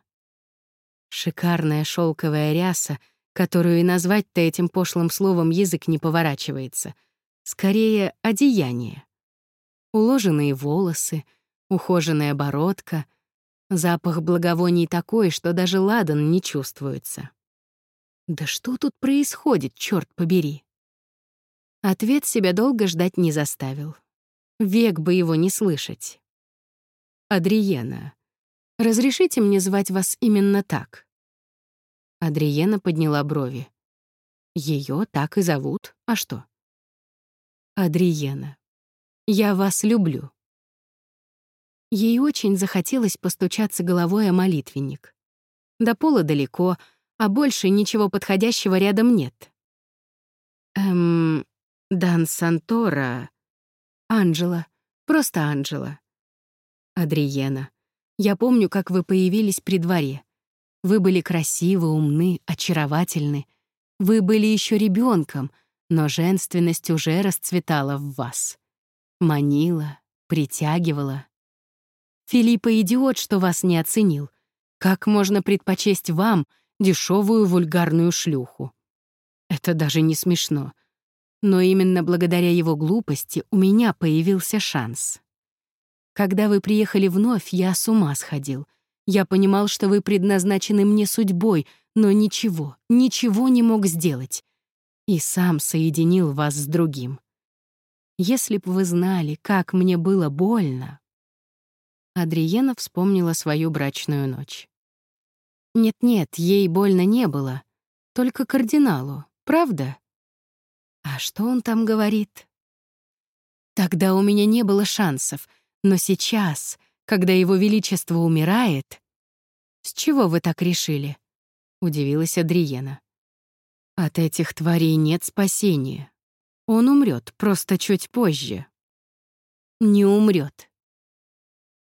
S2: Шикарная шелковая ряса — которую и назвать-то этим пошлым словом язык не поворачивается. Скорее, одеяние. Уложенные волосы, ухоженная бородка, запах благовоний такой, что даже ладан не чувствуется. Да что тут происходит, черт побери? Ответ себя долго ждать не заставил. Век бы его не слышать. «Адриена, разрешите мне звать вас именно так?» Адриена подняла брови. Ее так и зовут, а что? Адриена, я вас люблю. Ей очень захотелось постучаться головой о молитвенник. До пола далеко, а больше ничего подходящего рядом нет. Эм, Дан Сантора... Анжела, просто Анжела. Адриена, я помню, как вы появились при дворе. Вы были красивы, умны, очаровательны. Вы были еще ребенком, но женственность уже расцветала в вас. Манила, притягивала. Филиппа идиот, что вас не оценил. Как можно предпочесть вам дешевую вульгарную шлюху? Это даже не смешно. Но именно благодаря его глупости у меня появился шанс. Когда вы приехали вновь, я с ума сходил — я понимал, что вы предназначены мне судьбой, но ничего, ничего не мог сделать. И сам соединил вас с другим. Если б вы знали, как мне было больно. Адриена вспомнила свою брачную ночь. Нет-нет, ей больно не было. Только кардиналу, правда? А что он там говорит? Тогда у меня не было шансов, но сейчас, когда его величество умирает... С чего вы так решили? Удивилась Адриена. От этих тварей нет спасения. Он умрет, просто чуть позже. Не умрет.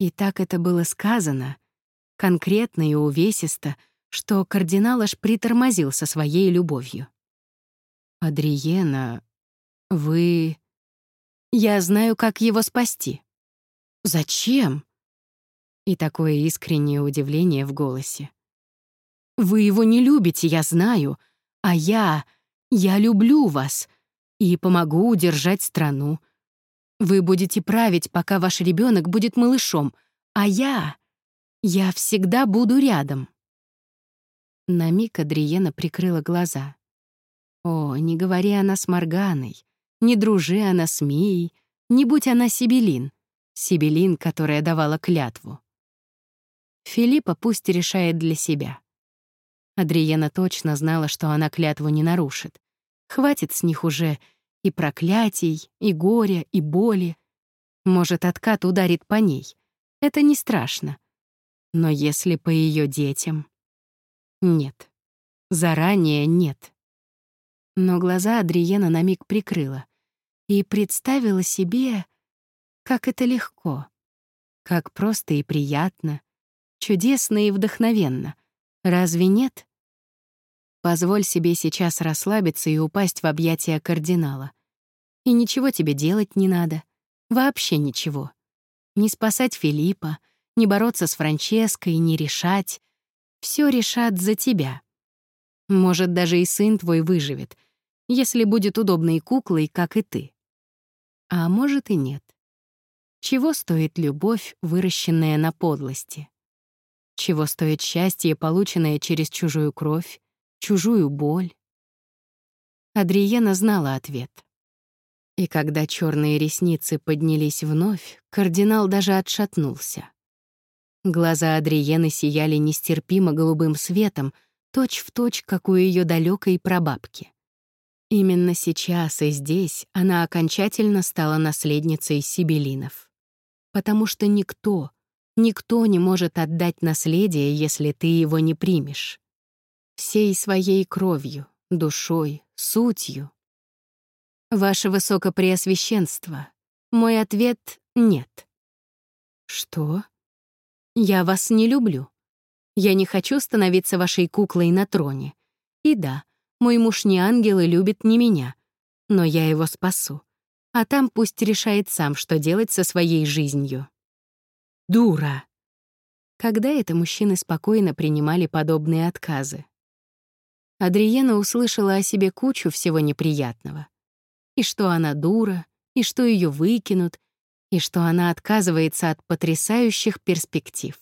S2: И так это было сказано, конкретно и увесисто, что кардинал аж притормозил со своей любовью. «Адриена, вы...» «Я знаю, как его спасти». «Зачем?» И такое искреннее удивление в голосе. «Вы его не любите, я знаю, а я... я люблю вас и помогу удержать страну. Вы будете править, пока ваш ребенок будет малышом, а я... Я всегда буду рядом». На миг Адриена прикрыла глаза. О, не говори она с Морганой, не дружи она с Мией, не будь она Сибелин, Сибелин, которая давала клятву. Филиппа пусть решает для себя. Адриена точно знала, что она клятву не нарушит. Хватит с них уже и проклятий, и горя, и боли. Может, откат ударит по ней. Это не страшно. Но если по ее детям... Нет. Заранее нет. Но глаза Адриена на миг прикрыла и представила себе, как это легко, как просто и приятно, чудесно и вдохновенно. Разве нет? Позволь себе сейчас расслабиться и упасть в объятия кардинала. И ничего тебе делать не надо. Вообще ничего. Не спасать Филиппа — не бороться с Франческой, не решать. Все решат за тебя. Может, даже и сын твой выживет, если будет удобной куклой, как и ты. А может и нет. Чего стоит любовь, выращенная на подлости? Чего стоит счастье, полученное через чужую кровь, чужую боль? Адриена знала ответ. И когда черные ресницы поднялись вновь, кардинал даже отшатнулся. Глаза Адриены сияли нестерпимо голубым светом, точь-в-точь, точь, как у ее далекой прабабки. Именно сейчас и здесь она окончательно стала наследницей Сибелинов. Потому что никто, никто не может отдать наследие, если ты его не примешь. Всей своей кровью, душой, сутью. Ваше Высокопреосвященство, мой ответ — нет. Что? Я вас не люблю. Я не хочу становиться вашей куклой на троне. И да, мой муж не ангел и любит не меня. Но я его спасу. А там пусть решает сам, что делать со своей жизнью. Дура! Когда это мужчины спокойно принимали подобные отказы? Адриена услышала о себе кучу всего неприятного. И что она дура, и что ее выкинут, и что она отказывается от потрясающих перспектив.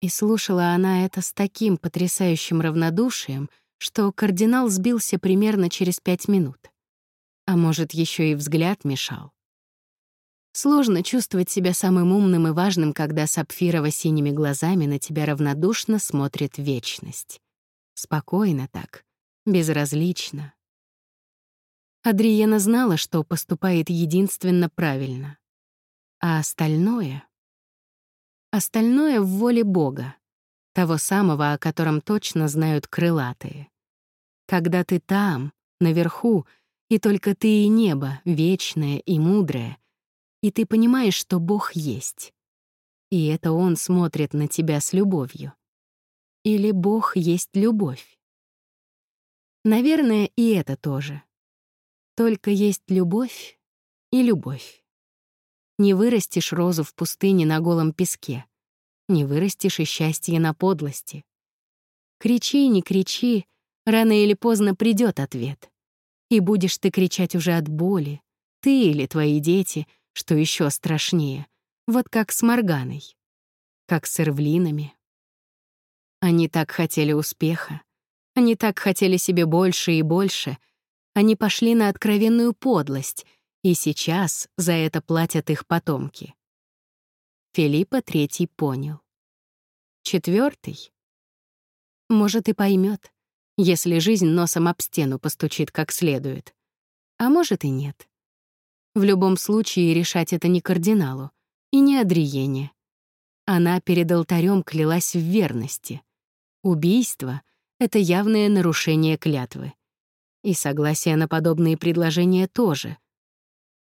S2: И слушала она это с таким потрясающим равнодушием, что кардинал сбился примерно через пять минут. А может, еще и взгляд мешал. Сложно чувствовать себя самым умным и важным, когда сапфирово-синими глазами на тебя равнодушно смотрит вечность. Спокойно так, безразлично. Адриена знала, что поступает единственно правильно. А остальное? Остальное в воле Бога, того самого, о котором точно знают крылатые. Когда ты там, наверху, и только ты и небо, вечное и мудрое, и ты понимаешь, что Бог есть. И это Он смотрит на тебя с любовью. Или Бог есть любовь. Наверное, и это тоже. Только есть любовь и любовь. Не вырастешь розу в пустыне на голом песке. Не вырастешь и счастье на подлости. Кричи, не кричи, рано или поздно придет ответ. И будешь ты кричать уже от боли, ты или твои дети, что еще страшнее, вот как с Морганой, как с Эрвлинами. Они так хотели успеха, они так хотели себе больше и больше, они пошли на откровенную подлость — и сейчас за это платят их потомки. Филиппа Третий понял. Четвертый. Может, и поймет, если жизнь носом об стену постучит как следует. А может и нет. В любом случае решать это не кардиналу и не Адриене. Она перед алтарем клялась в верности. Убийство — это явное нарушение клятвы. И согласие на подобные предложения тоже.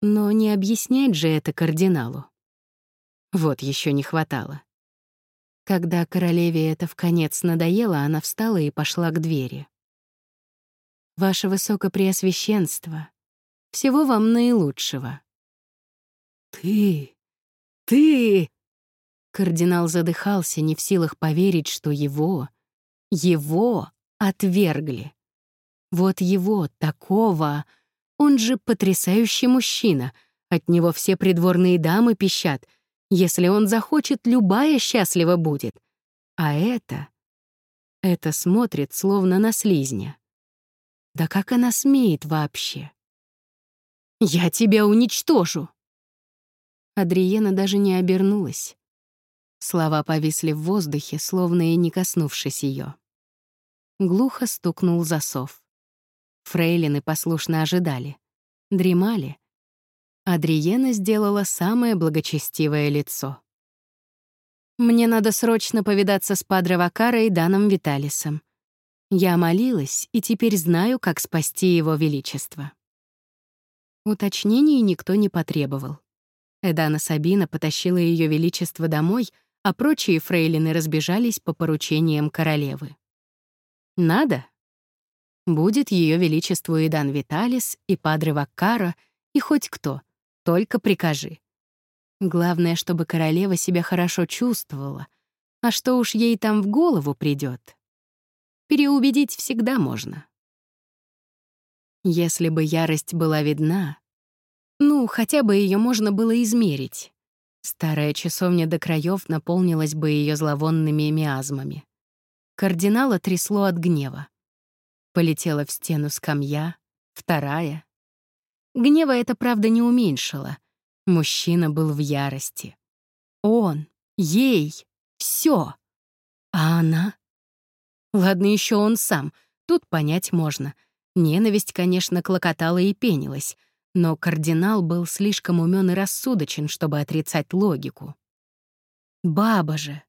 S2: Но не объяснять же это кардиналу. Вот еще не хватало. Когда королеве это в конец надоело, она встала и пошла к двери. «Ваше Высокопреосвященство, всего вам наилучшего».
S3: «Ты! Ты!»
S2: Кардинал задыхался, не в силах поверить, что его, его отвергли. Вот его, такого, он же потрясающий мужчина, от него все придворные дамы пищат — если он захочет, любая счастлива будет. А это... Это смотрит словно на слизня. Да как она смеет вообще? «Я тебя уничтожу!» Адриена даже не обернулась. Слова повисли в воздухе, словно и не коснувшись ее. Глухо стукнул засов. Фрейлины послушно ожидали. Дремали, Адриена сделала самое благочестивое лицо. «Мне надо срочно повидаться с Падре Вакара и Даном Виталисом. Я молилась и теперь знаю, как спасти его величество». Уточнений никто не потребовал. Эдана Сабина потащила ее величество домой, а прочие фрейлины разбежались по поручениям королевы. «Надо?» Будет ее величеству и Дан Виталис, и Падре Ваккара, и хоть кто — только прикажи. Главное, чтобы королева себя хорошо чувствовала. А что уж ей там в голову придет? Переубедить всегда можно. Если бы ярость была видна, ну, хотя бы ее можно было измерить. Старая часовня до краев наполнилась бы ее зловонными миазмами. Кардинала трясло от гнева. Полетела в стену скамья, вторая, Гнева это, правда, не уменьшило. Мужчина был в ярости. Он, ей, все. А она? Ладно, еще он сам. Тут понять можно. Ненависть, конечно, клокотала и пенилась, но кардинал был слишком умен и рассудочен, чтобы отрицать логику. Баба же.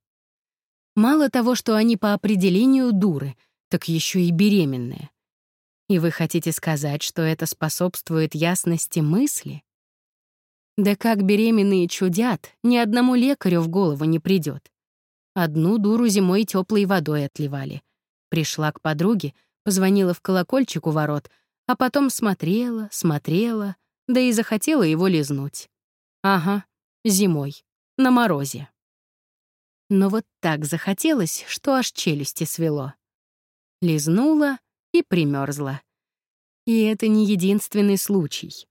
S2: Мало того, что они по определению дуры, так еще и беременные. И вы хотите сказать, что это способствует ясности мысли? Да как беременные чудят, ни одному лекарю в голову не придет. Одну дуру зимой теплой водой отливали. Пришла к подруге, позвонила в колокольчик у ворот, а потом смотрела, смотрела, да и захотела его лизнуть. Ага, зимой, на морозе. Но вот так захотелось, что аж челюсти свело. Лизнула и примерзла. И это не единственный случай.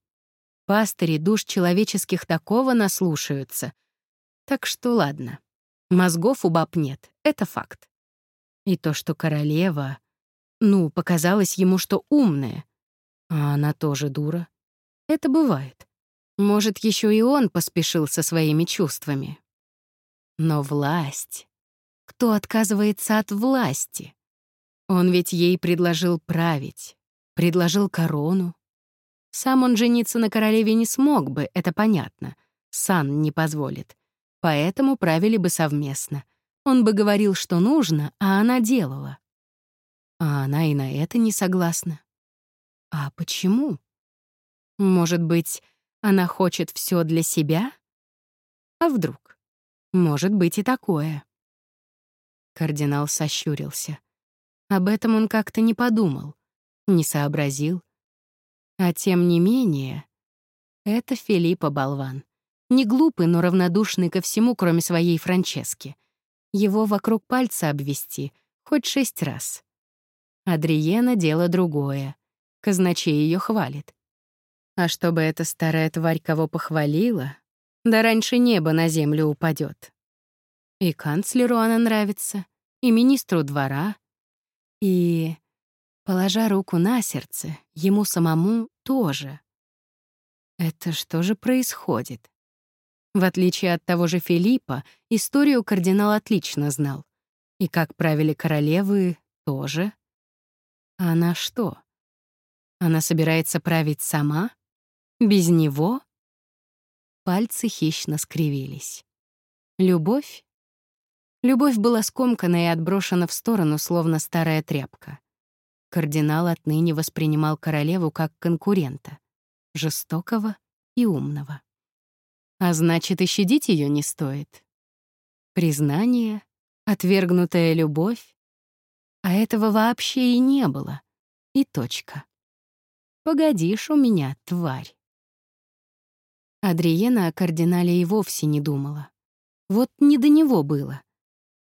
S2: Пастыри душ человеческих такого наслушаются. Так что ладно. Мозгов у баб нет, это факт. И то, что королева... Ну, показалось ему, что умная. А она тоже дура. Это бывает. Может, еще и он поспешил со своими чувствами. Но власть... Кто отказывается от власти? Он ведь ей предложил править, предложил корону. Сам он жениться на королеве не смог бы, это понятно. Сан не позволит. Поэтому правили бы совместно. Он бы говорил, что нужно, а она делала. А она и на это не согласна. А почему? Может быть, она хочет все для себя? А вдруг? Может быть и такое. Кардинал сощурился. Об этом он как-то не подумал, не сообразил. А тем не менее, это Филиппа болван. Не глупый, но равнодушный ко всему, кроме своей Франчески. Его вокруг пальца обвести хоть шесть раз. Адриена — дело другое. Казначей ее хвалит. А чтобы эта старая тварь кого похвалила, да раньше небо на землю упадет. И канцлеру она нравится, и министру двора, и, положа руку на сердце, ему самому тоже. Это что же происходит? В отличие от того же Филиппа, историю кардинал отлично знал. И как правили королевы
S1: Тоже. Она что? Она собирается править сама? Без него? Пальцы хищно скривились. Любовь? Любовь была скомкана и отброшена в сторону, словно старая тряпка. Кардинал отныне воспринимал королеву как конкурента, жестокого и умного. А значит, и щадить ее не стоит. Признание, отвергнутая любовь. А этого вообще и не было. И точка. Погодишь у меня, тварь. Адриена о кардинале и вовсе не думала. Вот не до него было.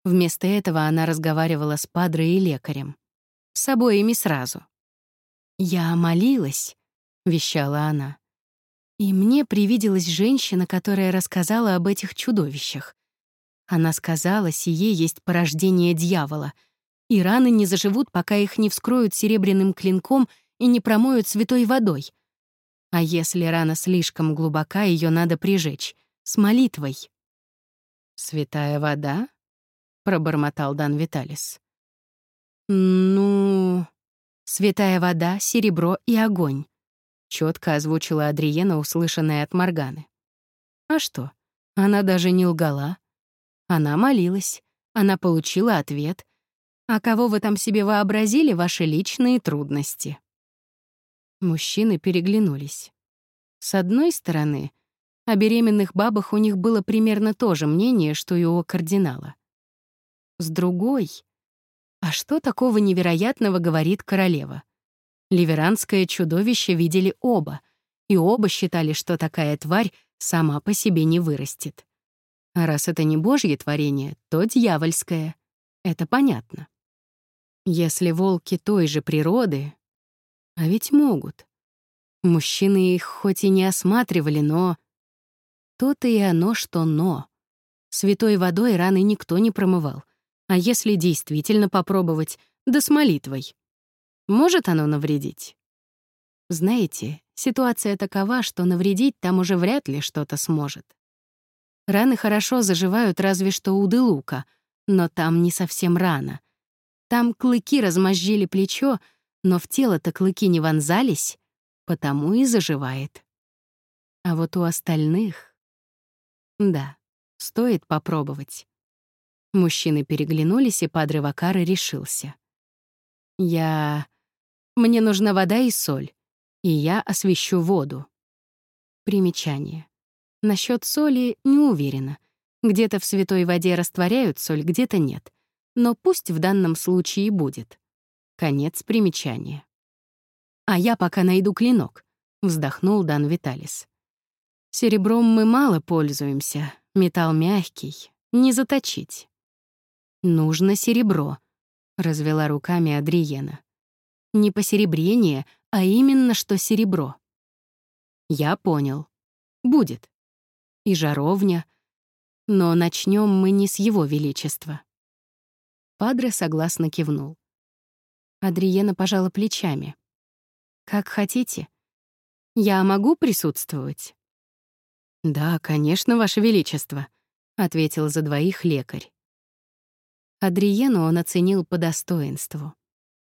S1: Вместо этого она разговаривала с падрой и лекарем. С обоими сразу. «Я молилась», — вещала она. И мне привиделась женщина, которая рассказала об этих чудовищах. Она сказала, сие есть порождение дьявола, и раны не заживут, пока их не вскроют серебряным клинком и не промоют святой водой. А если рана слишком глубока, ее надо прижечь, с молитвой. «Святая вода?» — пробормотал Дан Виталис. «Ну...» «Святая вода, серебро и огонь», — четко озвучила Адриена, услышанная от Морганы. «А что? Она даже не лгала. Она молилась, она получила ответ. А кого вы там себе вообразили, ваши личные трудности?» Мужчины переглянулись. С одной стороны, о беременных бабах у них было примерно то же мнение, что и у кардинала. С другой — а что такого невероятного говорит королева? Ливеранское чудовище видели оба, и оба считали, что такая тварь сама по себе не вырастет. А раз это не божье творение, то дьявольское. Это понятно. Если волки той же природы... А ведь могут. Мужчины их хоть и не осматривали, но... То-то и оно, что «но». Святой водой раны никто не промывал — а если действительно попробовать, да с молитвой? Может оно навредить? Знаете, ситуация такова, что навредить там уже вряд ли что-то сможет. Раны хорошо заживают разве что у Делука, но там не совсем рано. Там клыки размозжили плечо, но в тело-то клыки не вонзались, потому и заживает. А вот у остальных... Да, стоит попробовать. Мужчины переглянулись, и Падре Вакара решился. «Я... Мне нужна вода и соль, и я освещу воду». Примечание. Насчет соли не уверена. Где-то в святой воде растворяют соль, где-то нет. Но пусть в данном случае будет. Конец примечания. «А я пока найду клинок», — вздохнул Дан Виталис. «Серебром мы мало пользуемся, металл мягкий, не заточить». «Нужно серебро», — развела руками Адриена. «Не посеребрение, а именно что серебро». «Я понял. Будет. И жаровня. Но начнем мы не с его величества». Падре согласно кивнул. Адриена пожала плечами. «Как хотите. Я могу присутствовать?» «Да, конечно, Ваше Величество», — ответил за двоих лекарь. Адриену он оценил по достоинству.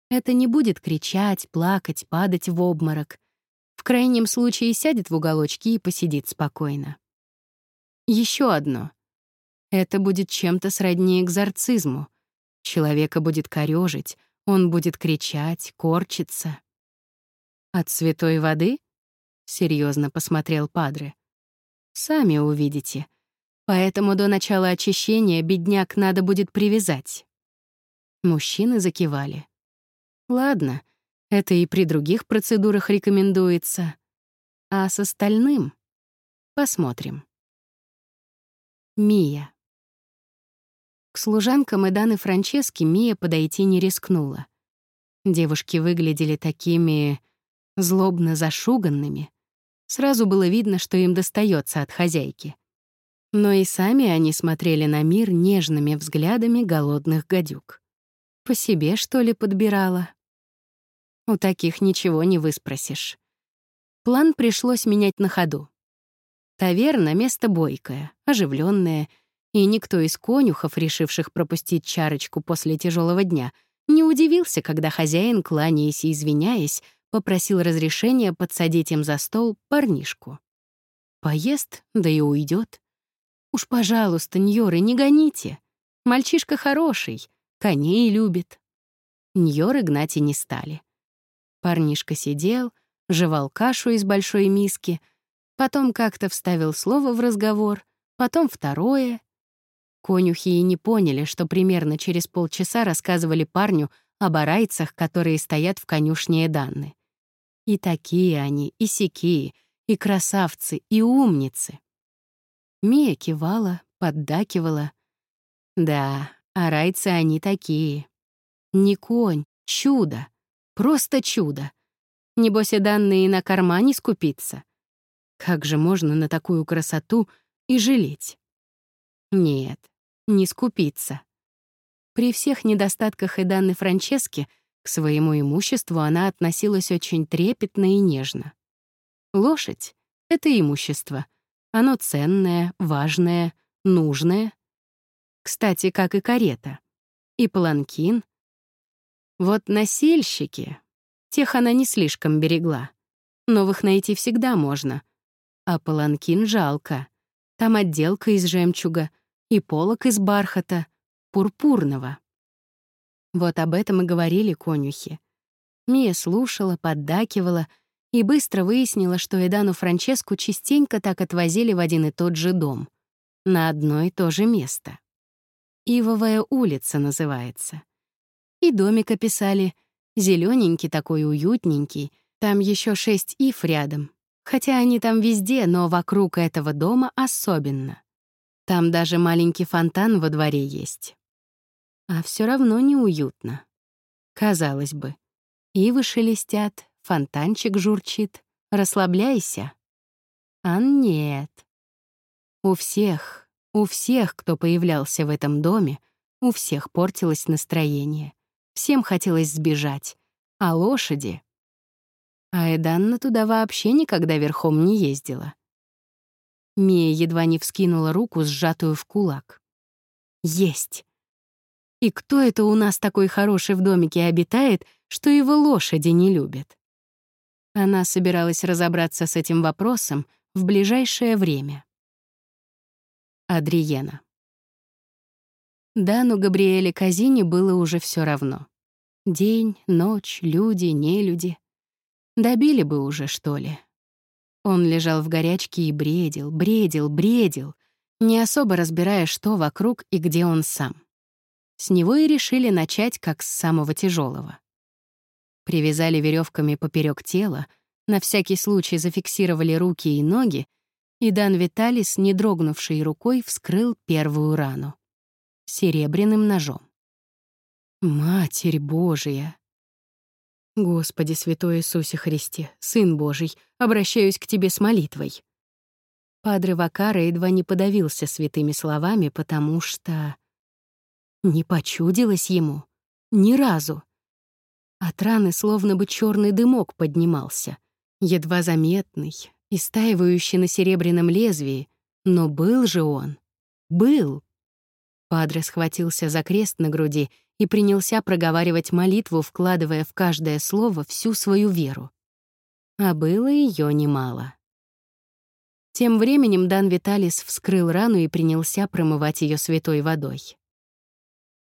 S1: Это не будет кричать, плакать, падать в обморок. В крайнем случае сядет в уголочке и посидит спокойно. Еще одно. Это будет чем-то сродни экзорцизму. Человека будет корёжить, он будет кричать, корчиться. «От святой воды?» — серьезно посмотрел Падре. «Сами увидите. Поэтому до начала очищения бедняк надо будет привязать. Мужчины закивали. Ладно, это и при других процедурах рекомендуется. А с остальным посмотрим. Мия. К служанкам Эдан и Франчески Мия подойти не рискнула. Девушки выглядели такими злобно зашуганными. Сразу было видно, что им достается от хозяйки но и сами они смотрели на мир нежными взглядами голодных гадюк. По себе, что ли, подбирала? У таких ничего не выспросишь. План пришлось менять на ходу. Таверна — место бойкое, оживленное, и никто из конюхов, решивших пропустить чарочку после тяжелого дня,
S2: не удивился, когда хозяин, кланяясь и извиняясь, попросил разрешения подсадить им за стол парнишку. Поест, да и уйдет. Уж, пожалуйста, Ньоры, не гоните. Мальчишка хороший, коней любит. Ньоры гнать и не стали. Парнишка сидел, жевал кашу из большой миски, потом как-то вставил слово в разговор, потом второе. Конюхи и не поняли, что примерно через полчаса рассказывали парню об арайцах, которые стоят в конюшне Эданны. И такие они, и сякие, и красавцы, и умницы. Мия кивала, поддакивала. Да, арайцы они такие. Не конь, чудо. Просто чудо. Небось и данные на кармане скупиться. Как же можно на такую красоту и жалеть? Нет, не скупиться. При всех недостатках и данной Франчески к своему имуществу она относилась очень трепетно и нежно. Лошадь — это имущество. Оно ценное, важное, нужное. Кстати, как и карета. И паланкин. Вот носильщики, тех она не слишком берегла. Новых найти всегда можно. А паланкин жалко. Там отделка из жемчуга и полок из бархата, пурпурного. Вот об этом и говорили конюхи. Мия слушала, поддакивала и быстро выяснила, что Эдану Франческу частенько так отвозили в один и тот же дом. На одно и то же место. Ивовая улица называется. И домик описали. зелененький такой, уютненький. Там еще шесть ив рядом. Хотя они там везде, но вокруг этого дома особенно. Там даже маленький фонтан во дворе есть а все равно неуютно. Казалось бы, ивы шелестят, фонтанчик журчит, расслабляйся. А нет. У всех, у всех, кто появлялся в этом доме, у всех портилось настроение. Всем хотелось сбежать. А лошади... А Эданна туда вообще никогда верхом не ездила. Мия едва не вскинула руку, сжатую в кулак. Есть. И кто это у нас такой хороший в домике обитает, что его лошади не любят? Она собиралась разобраться с этим вопросом в ближайшее время. Адриена. Дану Габриэле Казини было уже все равно. День, ночь, люди, не люди. Добили бы уже, что ли. Он лежал в горячке и бредил, бредил, бредил, не особо разбирая, что вокруг и где он сам. С него и решили начать как с самого тяжелого. Привязали веревками поперек тела, на всякий случай зафиксировали руки и ноги, и Дан Виталис, не дрогнувшей рукой, вскрыл первую рану. Серебряным ножом. «Матерь Божия!» «Господи, Святой Иисусе Христе, Сын Божий, обращаюсь к Тебе с молитвой!» Падре Вакара едва не подавился святыми словами, потому что... Не почудилось ему. Ни разу. От раны словно бы черный дымок поднимался, едва заметный, истаивающий на серебряном лезвии, но был же он. Был. Падре схватился за крест на груди и принялся проговаривать молитву, вкладывая в каждое слово всю свою веру. А было ее немало. Тем временем Дан Виталис вскрыл рану и принялся промывать ее святой водой.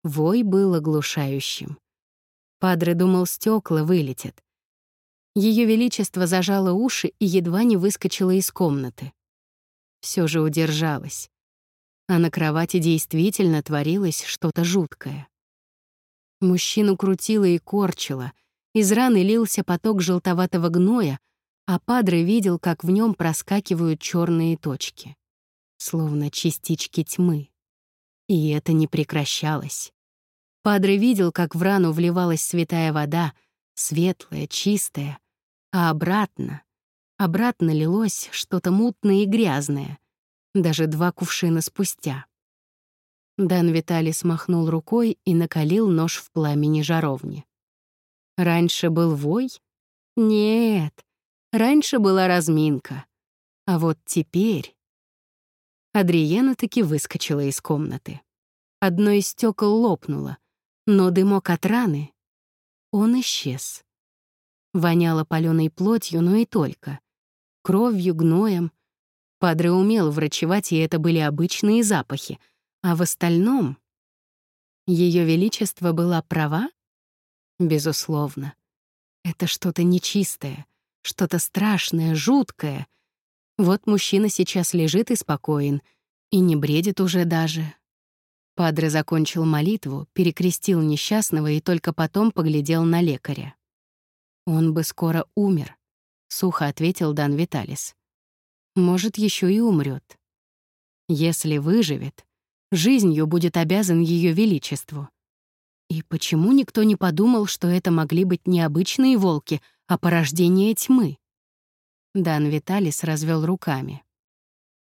S2: Вой был оглушающим. Падре думал, стекла вылетят. Ее Величество зажало уши и едва не выскочило из комнаты. Все же удержалась. А на кровати действительно творилось что-то жуткое. Мужчину крутило и корчило, из раны лился поток желтоватого гноя, а Падре видел, как в нем проскакивают черные точки, словно частички тьмы. И это не прекращалось. Падре видел, как в рану вливалась святая вода, светлая, чистая, а обратно, обратно лилось что-то мутное и грязное, даже два кувшина спустя. Дан Виталий смахнул рукой и накалил нож в пламени жаровни. Раньше был вой? Нет, раньше была разминка. А вот теперь... Адриена таки выскочила из комнаты. Одно из стекол лопнуло, но дымок от раны он исчез. Воняло палёной плотью, но и только. Кровью, гноем. Падре умел врачевать, и это были обычные запахи. А в остальном... Ее Величество была права? Безусловно. Это что-то нечистое, что-то страшное, жуткое. Вот мужчина сейчас лежит и спокоен, и не бредит уже даже. Падре закончил молитву, перекрестил несчастного и только потом поглядел на лекаря. «Он бы скоро умер», — сухо ответил Дан Виталис. «Может, еще и умрет. Если выживет, жизнью будет обязан Ее Величеству. И почему никто не подумал, что это могли быть не обычные волки, а порождение тьмы? Дан Виталис развел руками.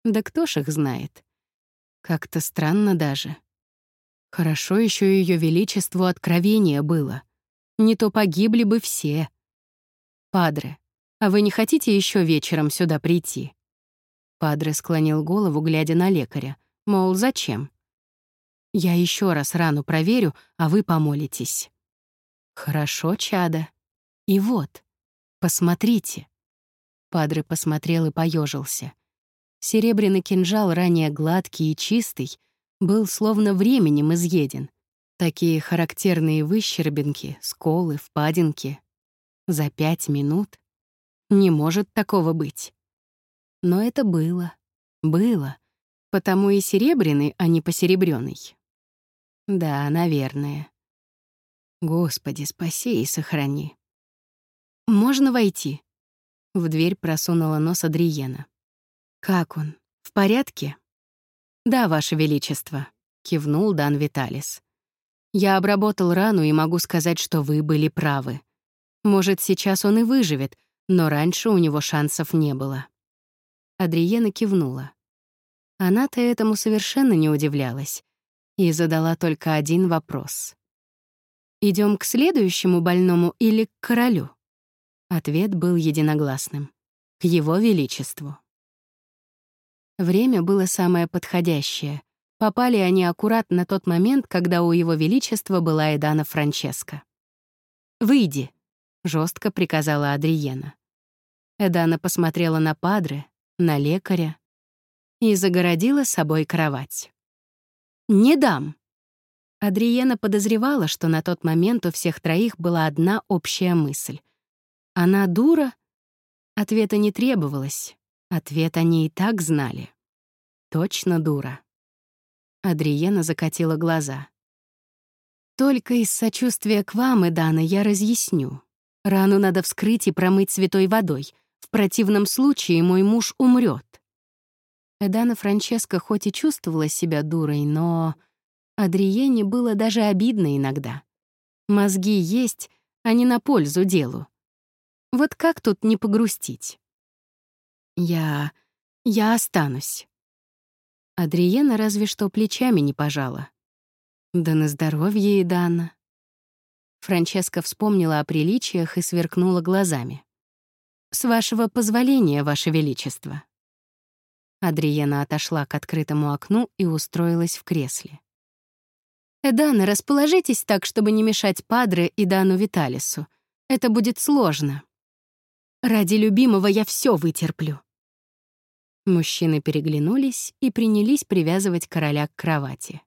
S2: Да кто ж их знает? Как-то странно даже. Хорошо еще ее величеству откровение было. Не то погибли бы все. Падре, а вы не хотите еще вечером сюда прийти? Падре склонил голову, глядя на лекаря. Мол, зачем? Я еще раз рану проверю, а вы помолитесь. Хорошо, чада. И вот, посмотрите. Падре посмотрел и поежился. Серебряный кинжал, ранее гладкий и чистый, был словно временем изъеден. Такие характерные выщербинки, сколы, впадинки. За пять минут? Не может такого быть. Но это было. Было. Потому и серебряный, а не посеребрённый. Да, наверное. Господи, спаси и сохрани. «Можно войти?» В дверь просунула нос Адриена. «Как он? В порядке?» «Да, Ваше Величество», — кивнул Дан Виталис. «Я обработал рану и могу сказать, что вы были правы. Может, сейчас он и выживет, но раньше у него шансов не было». Адриена кивнула. Она-то этому совершенно не удивлялась и задала только один вопрос. Идем к следующему больному или к королю?» Ответ был единогласным. К его величеству. Время было самое подходящее. Попали они аккурат на тот момент, когда у его величества была Эдана Франческо. «Выйди», — жестко приказала Адриена. Эдана посмотрела на Падре, на лекаря и загородила собой кровать. «Не дам!» Адриена подозревала, что на тот момент у всех троих была одна общая мысль. Она дура? Ответа не требовалось. Ответ они и так знали. Точно дура. Адриена закатила глаза. «Только из сочувствия к вам, Эдана, я разъясню. Рану надо вскрыть и промыть святой водой. В противном случае мой муж умрет. Эдана Франческа хоть и чувствовала себя дурой, но... Адриене было даже обидно иногда. Мозги есть, а не на пользу делу. Вот как тут не погрустить? Я... я останусь. Адриена разве что плечами не пожала. Да на здоровье, Эдана. Франческа вспомнила о приличиях и сверкнула глазами. «С вашего позволения, Ваше Величество». Адриена отошла к открытому окну и устроилась в кресле. «Эдана, расположитесь так, чтобы не мешать Падре и Дану Виталису. Это будет сложно. Ради любимого я все вытерплю». Мужчины переглянулись и принялись привязывать короля к кровати.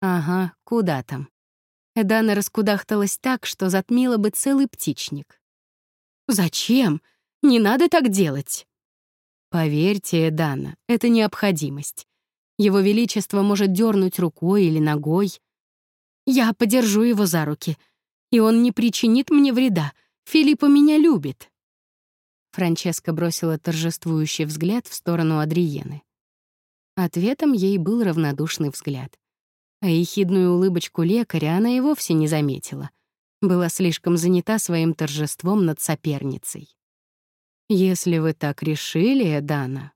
S2: Ага, куда там. Эдана раскудахталась так, что затмила бы целый птичник. «Зачем? Не надо так делать!» Поверьте, Эдана, это необходимость. Его Величество может дернуть рукой или ногой. Я подержу его за руки, и он не причинит мне вреда. Филиппа меня любит. Франческа бросила торжествующий взгляд в сторону Адриены. Ответом ей был равнодушный взгляд. А ехидную улыбочку лекаря она и вовсе не заметила. Была слишком занята своим торжеством над соперницей. Если вы так решили, Эдана.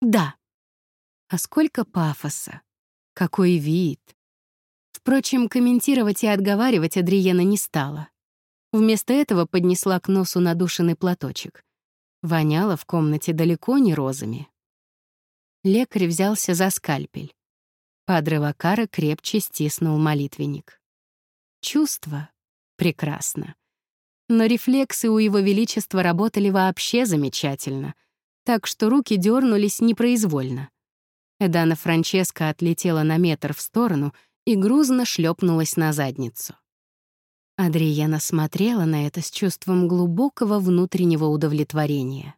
S2: Да. А сколько пафоса. Какой вид. Впрочем, комментировать и отговаривать Адриена не стала. Вместо этого поднесла к носу надушенный платочек. Воняло в комнате далеко не розами. Лекарь взялся за скальпель. Падре крепче стиснул молитвенник. Чувства. Прекрасно. Но рефлексы у Его Величества работали вообще замечательно, так что руки дернулись непроизвольно. Эдана Франческа отлетела на метр в сторону и грузно шлепнулась на задницу. Адриена смотрела на это с чувством глубокого внутреннего удовлетворения.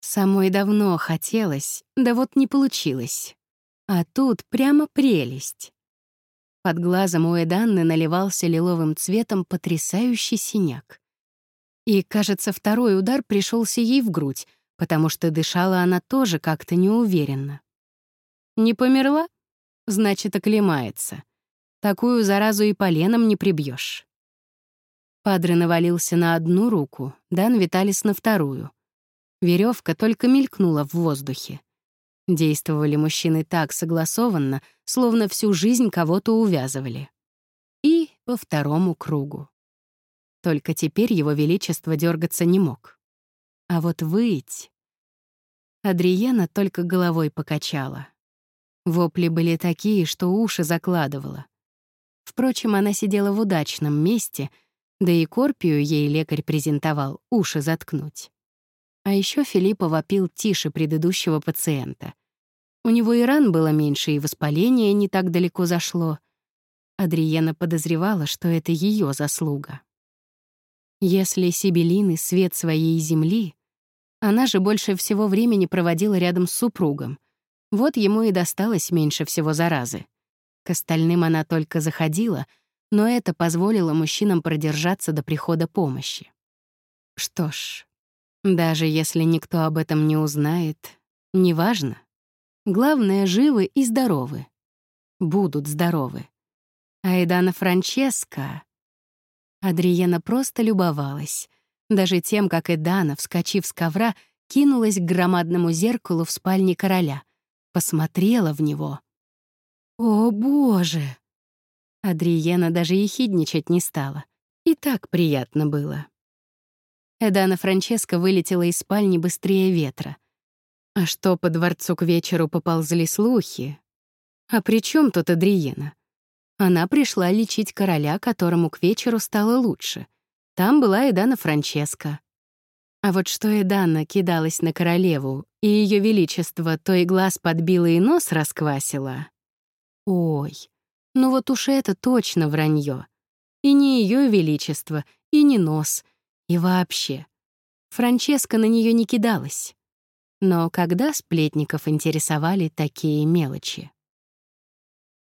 S2: Самой давно хотелось, да вот не получилось. А тут прямо прелесть. Под глазом у Эданны наливался лиловым цветом потрясающий синяк. И, кажется, второй удар пришелся ей в грудь, потому что дышала она тоже как-то неуверенно. Не померла? Значит, оклемается. Такую заразу и поленом не прибьешь. Падре навалился на одну руку, Дан Виталис на вторую. Веревка только мелькнула в воздухе. Действовали мужчины так согласованно, словно всю жизнь кого-то увязывали. И по второму кругу. Только теперь его величество дергаться не мог. А вот выть... Адриена только головой покачала. Вопли были такие, что уши закладывала. Впрочем, она сидела в удачном месте, да и Корпию ей лекарь презентовал уши заткнуть. А еще Филиппа вопил тише предыдущего пациента. У него и ран было меньше, и воспаление не так далеко зашло. Адриена подозревала, что это ее заслуга. Если Сибелины — свет своей земли, она же больше всего времени проводила рядом с супругом. Вот ему и досталось меньше всего заразы. К остальным она только заходила, но это позволило мужчинам продержаться до прихода помощи. Что ж, даже если никто об этом не узнает, неважно. Главное, живы и здоровы. Будут здоровы. Айдана Франческа... Адриена просто любовалась. Даже тем, как Эдана, вскочив с ковра, кинулась к громадному зеркалу в спальне короля. Посмотрела в него. «О, боже!» Адриена даже ехидничать не стала. И так приятно было. Эдана Франческа вылетела из спальни быстрее ветра. А что по дворцу к вечеру поползли слухи? А при чем тут Адриена? Она пришла лечить короля, которому к вечеру стало лучше. Там была Эдана Франческа. А вот что Эдана кидалась на королеву, и ее величество то и глаз подбило и нос расквасило. Ой, ну вот уж это точно вранье. И не ее величество, и не нос, и вообще. Франческа на нее не кидалась. Но когда сплетников интересовали такие мелочи?